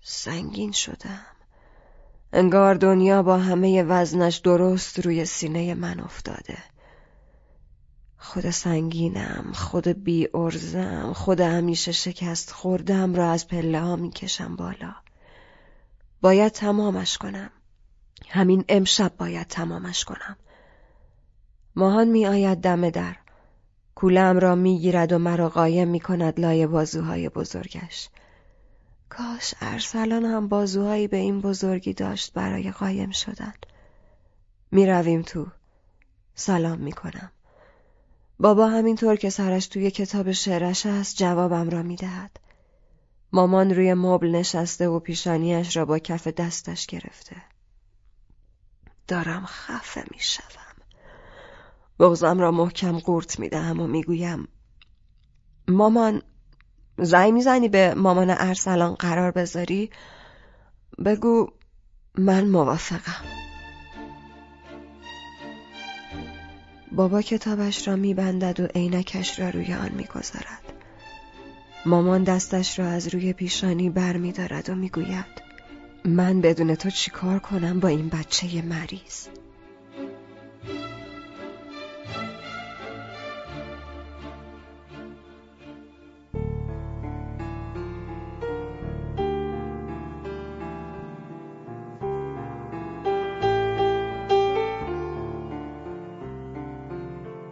سنگین شدم. انگار دنیا با همه وزنش درست روی سینه من افتاده. خود سنگینم، خود بی ارزم، خود همیشه شکست خوردم را از پله ها می کشم بالا. باید تمامش کنم. همین امشب باید تمامش کنم. ماهان می آید دم در. کولم را می گیرد و مرا قایم می کند لای بازوهای بزرگش. کاش ارسلان هم بازوهایی به این بزرگی داشت برای قایم شدن. می رویم تو. سلام می کنم. بابا همینطور که سرش توی کتاب شعرش است جوابم را می دهد. مامان روی مبل نشسته و پیشانیش را با کف دستش گرفته. دارم خفه می شدم. بغزم را محکم قورت می دهم و می گویم مامان زنگ می‌زنی به مامان ارسلان قرار بذاری؟ بگو من موافقم. بابا کتابش را میبندد و عینکش را روی آن می‌گذارد. مامان دستش را از روی پیشانی بر می دارد و می‌گوید من بدون تو چیکار کنم با این بچه مریض؟